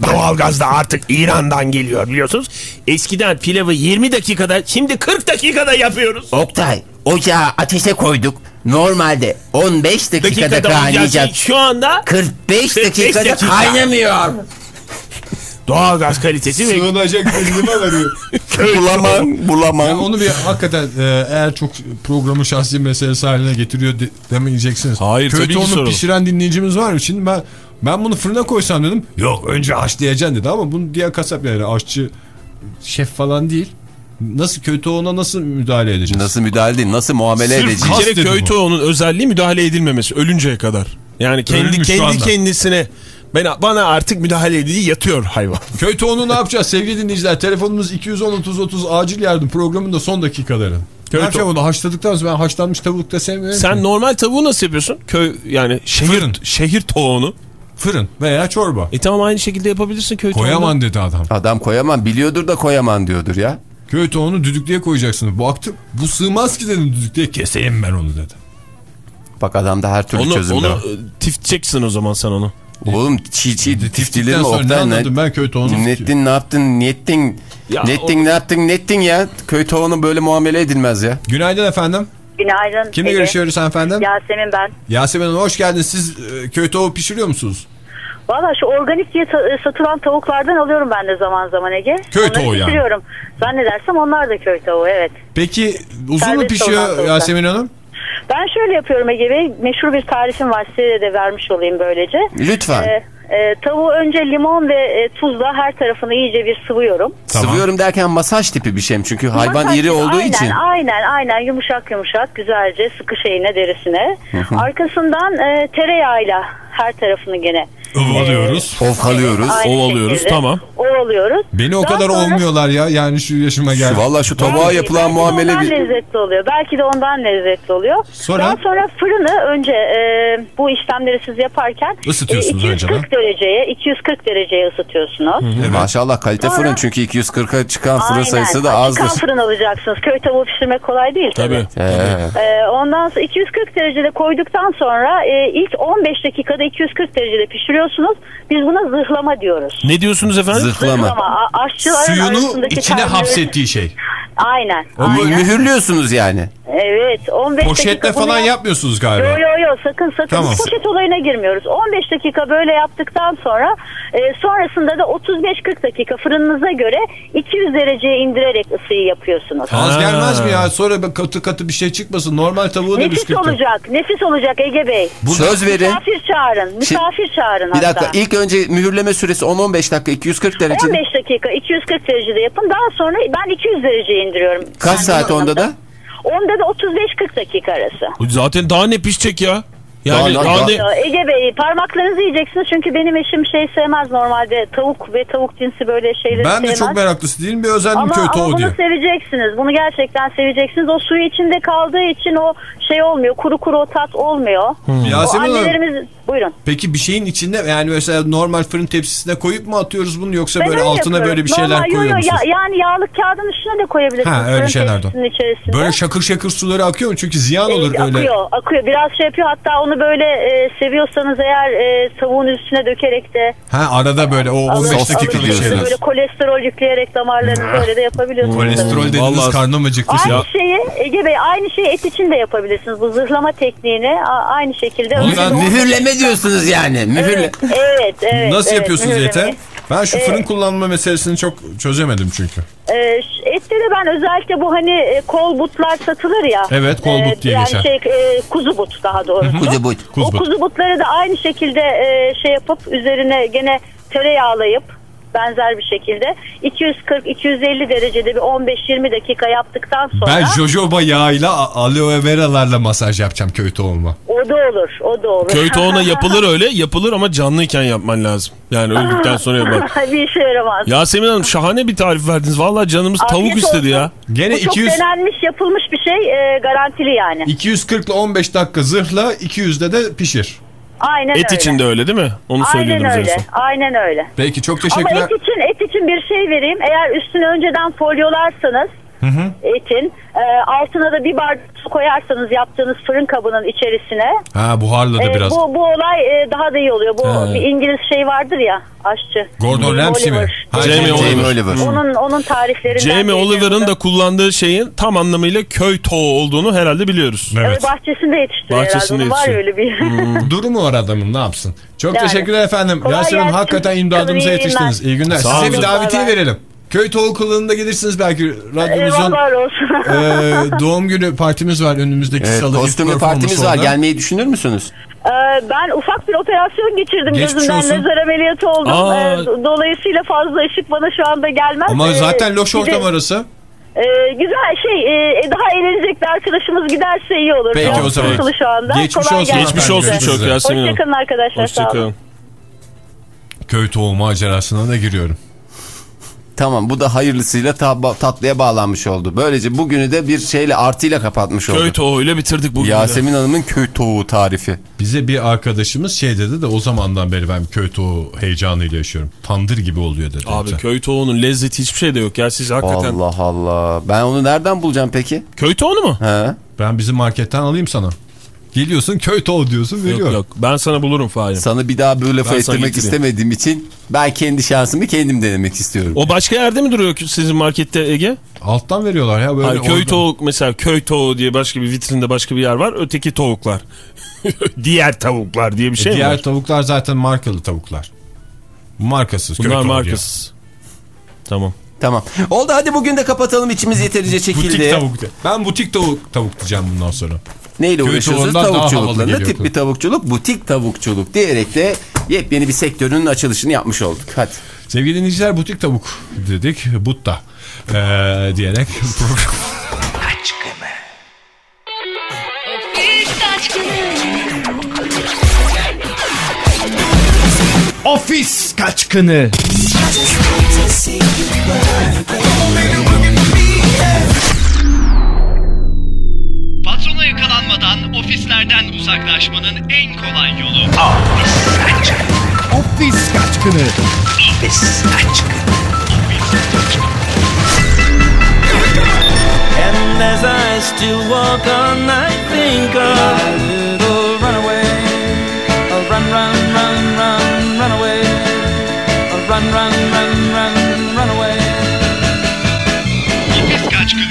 Doğalgaz da artık İran'dan geliyor biliyorsunuz. Eskiden pilavı 20 dakikada şimdi 40 dakikada yapıyoruz. Oktay ocağı ateşe koyduk. Normalde 15 dakikada, Dakikada kaynayacak. şu anda 45 45 dakikada dakika. kaynamıyor. doğalgaz kalitesi ve Sığınacak kendime arıyor. [LAUGHS] bulamam bulamam. Yani onu bir hakikaten e, eğer çok programı şahsi meselesi haline getiriyor de, demeyeceksiniz. Hayır, Köy tabii ki soralım. pişiren dinleyicimiz var mı? Şimdi ben ben bunu fırına koysam dedim. Yok önce haşlayacaksın dedi ama bunu diğer kasap yani aşçı şef falan değil. Nasıl köy tavuğuna nasıl müdahale edeceğiz? Nasıl müdahale değil, nasıl muamele Sırf edeceğiz? dedi köy bu. tavuğunun özelliği müdahale edilmemesi ölünceye kadar. Yani kendi Ölmüş kendi kendisine ben bana artık müdahale edildiği yatıyor hayvan. [LAUGHS] Köy tavuğunu ne yapacağız sevgili dinleyiciler? Telefonumuz 210 30 30 acil yardım programının da son dakikaları. Köy ne yapacağım onu haşladıktan sonra ben haşlanmış tavuk da sevmiyorum. Sen ki. normal tavuğu nasıl yapıyorsun? Köy yani şehir Fırın. şehir tavuğunu. Fırın veya çorba. E tamam aynı şekilde yapabilirsin köy tavuğunu. Koyaman dedi adam. Adam koyamam biliyordur da koyamam diyordur ya. Köy tavuğunu düdüklüye koyacaksın. Baktım bu sığmaz ki dedim düdüklüye keseyim ben onu dedi. Bak adamda her türlü Onu, çözüm onu var. e, tifteceksin o zaman sen onu. Oğlum çiğ çiğ mi sonra ne anladım ben köy tavuğunu? Nettin ne yaptın? Nettin. Ya nettin ne yaptın? Nettin ya. Köy tavuğuna böyle muamele edilmez ya. Günaydın efendim. Günaydın. Kimle Ege. görüşüyoruz efendim? Yasemin ben. Yasemin Hanım hoş geldiniz. Siz e, köy tavuğu pişiriyor musunuz? Valla şu organik diye e, satılan tavuklardan alıyorum ben de zaman zaman Ege. Köy Onları tavuğu yani. pişiriyorum. Zannedersem onlar da köy tavuğu evet. Peki uzun mu Serbest olan pişiyor. Yasemin Hanım? Ben şöyle yapıyorum Ege Bey. Meşhur bir tarifim var size de vermiş olayım böylece. Lütfen. Ee, e, tavuğu önce limon ve e, tuzla her tarafını iyice bir sıvıyorum. Tamam. Sıvıyorum derken masaj tipi bir şey mi? Çünkü hayvan Masaj iri gibi, olduğu aynen, için. Aynen aynen yumuşak yumuşak güzelce sıkı şeyine derisine. Arkasından e, tereyağıyla her tarafını gene. Ovalıyoruz. Ovkalıyoruz. Aynı Ovalıyoruz, şekilde tamam. Ovalıyoruz. Beni o Daha kadar sonra- olmuyorlar ya. Yani şu yaşıma geldi. Valla şu tavuğa Belki- yapılan belki de muamele ondan bir... lezzetli oluyor. Belki de ondan lezzetli oluyor. Sonra? Daha sonra fırını önce e, bu işlemleri siz yaparken Isıtıyorsunuz e, önce 240 dereceye 240 dereceye ısıtıyorsunuz. Maşallah kalite Sonra- fırın çünkü 240'a çıkan fırın Aynen. sayısı da Çıkan azdır. fırın alacaksınız. Köy tavuğu pişirmek kolay değil tabii. Tabii. Ee, Ee, ondan sonra 240 derecede koyduktan sonra e, ilk 15 dakikada 240 derecede pişiriyorsunuz. Biz buna zırhlama diyoruz. Ne diyorsunuz efendim? Zırhlama. A- Aşçıların Suyunu arasındaki içine terbiyesi- hapsettiği şey. Aynen. Mü- aynen. mühürlüyorsunuz yani. Evet 15 Poşetle dakika falan yap- yapmıyorsunuz Yo galiba. yo yo sakın sakın Tamam. Poşet olayına girmiyoruz. 15 dakika böyle yaptıktan sonra e, sonrasında da 35-40 dakika fırınınıza göre 200 dereceye indirerek ısıyı yapıyorsunuz. Az gelmez mi ya? Sonra katı katı bir şey çıkmasın. Normal tavuğu da Nefis olacak, nefis olacak Ege Bey. Söz verin. Misafir çağırın, misafir çağırın Bir hatta. dakika ilk önce mühürleme süresi 10-15 dakika 240 derece. 15 dakika 240 derecede yapın. Daha sonra ben 200 dereceye indiriyorum. Kaç saat onda da? Onda da 35-40 dakika arası. Zaten daha ne pişecek ya? Yani Daha- daha, daha- Ege Bey parmaklarınızı yiyeceksiniz çünkü benim eşim şey sevmez normalde tavuk ve tavuk cinsi böyle şeyleri Ben de sevmez. çok meraklısı değilim. Bir özendim ama, köy ama tavuğu bunu diye. seveceksiniz. Bunu gerçekten seveceksiniz. O suyu içinde kaldığı için o şey olmuyor. Kuru kuru o tat olmuyor. O Yasemin Hanım. annelerimiz... Buyurun. Peki bir şeyin içinde yani mesela normal fırın tepsisine koyup mu atıyoruz bunu yoksa Ben böyle öyle altına yapıyorum. böyle bir şeyler Normal, yo, koyuyor yo, musunuz? ya- yani yağlı kağıdın üstüne de koyabilirsiniz. Ha, öyle şeylerden. Böyle şakır şakır suları akıyor mu? Çünkü ziyan olur Evet, öyle. Akıyor, akıyor. Biraz şey yapıyor. Hatta onu böyle e, seviyorsanız eğer e, tavuğun üstüne dökerek de Ha arada böyle o 15 alın- dakikalık şeyler. Böyle kolesterol yükleyerek damarlarınızı öyle de yapabiliyorsunuz. Kolesterol dediniz Vallahi- karnım acıktı. Aynı Ya. şeyi Ege Bey aynı şeyi et için de yapabilirsiniz. Bu zırhlama tekniğini aynı şekilde. De- Mühürleme diyorsunuz yani. Mühürle. Evet, evet, evet. Nasıl evet, yapıyorsunuz mühürlemeyi. ete? Ben şu Evet. fırın kullanma meselesini çok çözemedim çünkü. Ee, ş- ette de ben özellikle bu hani e, kol butlar satılır ya. Evet, kol but diye yani geçer. Şey, e, kuzu but daha doğrusu. Kuzu but. O Kuzu but. kuzu butları da aynı şekilde e, şey yapıp üzerine gene tereyağlayıp benzer bir şekilde 240-250 derecede bir 15-20 dakika yaptıktan sonra Ben jojoba yağıyla aloe veralarla masaj yapacağım köy tavuğuma. o da olur o da olur. Köy tavuğuna [LAUGHS] yapılır öyle yapılır ama canlıyken yapman lazım. Yani öldükten sonra bak. [LAUGHS] bir işe yaramaz. Yasemin Hanım şahane bir tarif verdiniz. Vallahi canımız Afiyet tavuk istedi olsun. ya. Gene Bu çok 200 denenmiş yapılmış bir şey e, garantili yani. 240 ile 15 dakika zırhla 200'de de pişir. Aynen Et öyle. için de öyle değil mi? Onu Aynen söylüyordunuz en öyle. son. Aynen öyle. Peki çok Ama teşekkürler. et için et için bir şey vereyim. Eğer üstünü önceden folyolarsanız etin e, altına da bir bardak su koyarsanız yaptığınız fırın kabının içerisine Ha buharladı e, biraz. bu bu olay e, daha da iyi oluyor. Bu He. bir İngiliz şey vardır ya aşçı. Gordon Ramsay mi? Oliver. Ha, Jamie Jamie Oliver. Oliver. Onun onun tariflerinden. Jamie Oliver'ın da kullandığı şeyin tam anlamıyla köy tavuğu olduğunu herhalde biliyoruz. Evet, bahçesinde yetiştiriyor Bahçesinde herhalde. Onun var yetiştiriyor. öyle bir. [LAUGHS] Durumu var adamın ne yapsın? Çok Yani. teşekkürler efendim. Yasemin hakikaten imdadımıza yetiştiniz. İyi günler. Sağ Size bir davetiye verelim. Köy tavuğu kılığında gelirsiniz belki radyomuzun e, doğum günü partimiz var önümüzdeki Evet, salı. kostümlü partimiz var. Gelmeyi düşünür müsünüz? Ee, ben ufak bir operasyon geçirdim Geçmiş gözümden olsun. lazer ameliyatı oldum. Aa. Ee, do- dolayısıyla fazla ışık bana şu anda gelmez. Ama Ee, zaten loş ortam arası. Ee, güzel şey e, daha eğlenecek bir arkadaşımız giderse iyi olur. Peki, o zaman. Şu anda. Geçmiş Kolay olsun. gelsin Geçmiş olsun çok. Yasemin Hanım. Hoşçakalın arkadaşlar. Hoşçakalın. Köy tavuğu macerasına da giriyorum. Tamam bu da hayırlısıyla ta- tatlıya bağlanmış oldu. Böylece bugünü de bir şeyle artıyla kapatmış Köy olduk. tavuğuyla bitirdik bugün. de. Yasemin Hanım'ın köy tavuğu tarifi. Bize bir arkadaşımız şey dedi de o zamandan beri ben köy tavuğu heyecanıyla yaşıyorum. Tandır gibi oluyor dedi. Abi köy tavuğunun lezzeti hiçbir şeyde yok ya siz hakikaten. Allah Allah. Ben onu nereden bulacağım peki? Köy tavuğunu mu? He? Ben bizim marketten alayım sana. Geliyorsun köy tavuğu diyorsun veriyor. Yok yok ben sana bulurum Fahir. Sana bir daha böyle lafı Ben ettirmek istemediğim için ben kendi şansımı kendim denemek istiyorum. O başka yerde mi duruyor ki sizin markette Ege? Alttan veriyorlar ya böyle. Hayır, köy orada- tavuk mesela köy tavuğu diye başka bir vitrinde başka bir yer var. Öteki tavuklar. [LAUGHS] Diğer tavuklar diye bir şey E, mi diğer var? tavuklar zaten markalı tavuklar. Markasız. köy Bunlar markasız. Tamam. Tamam. Oldu hadi bugün de kapatalım içimiz yeterince çekildi. Butik tavuk. de. Ben butik tavuk tavuk diyeceğim bundan sonra. Neyle Köy uğraşıyorsunuz? Tavukçulukla. Ne tip bir tavukçuluk? Butik tavukçuluk diyerek de yepyeni bir sektörün açılışını yapmış olduk. Hadi. Sevgili dinleyiciler butik tavuk dedik. Butta. Ee, diyerek [LAUGHS] program. Ofis kaçkını. Patrona yakalanmadan ofislerden uzaklaşmanın en kolay yolu. Ofis kaçkını. Ofis kaçkını. Ofis kaçkını. And as I still walk on, I think of a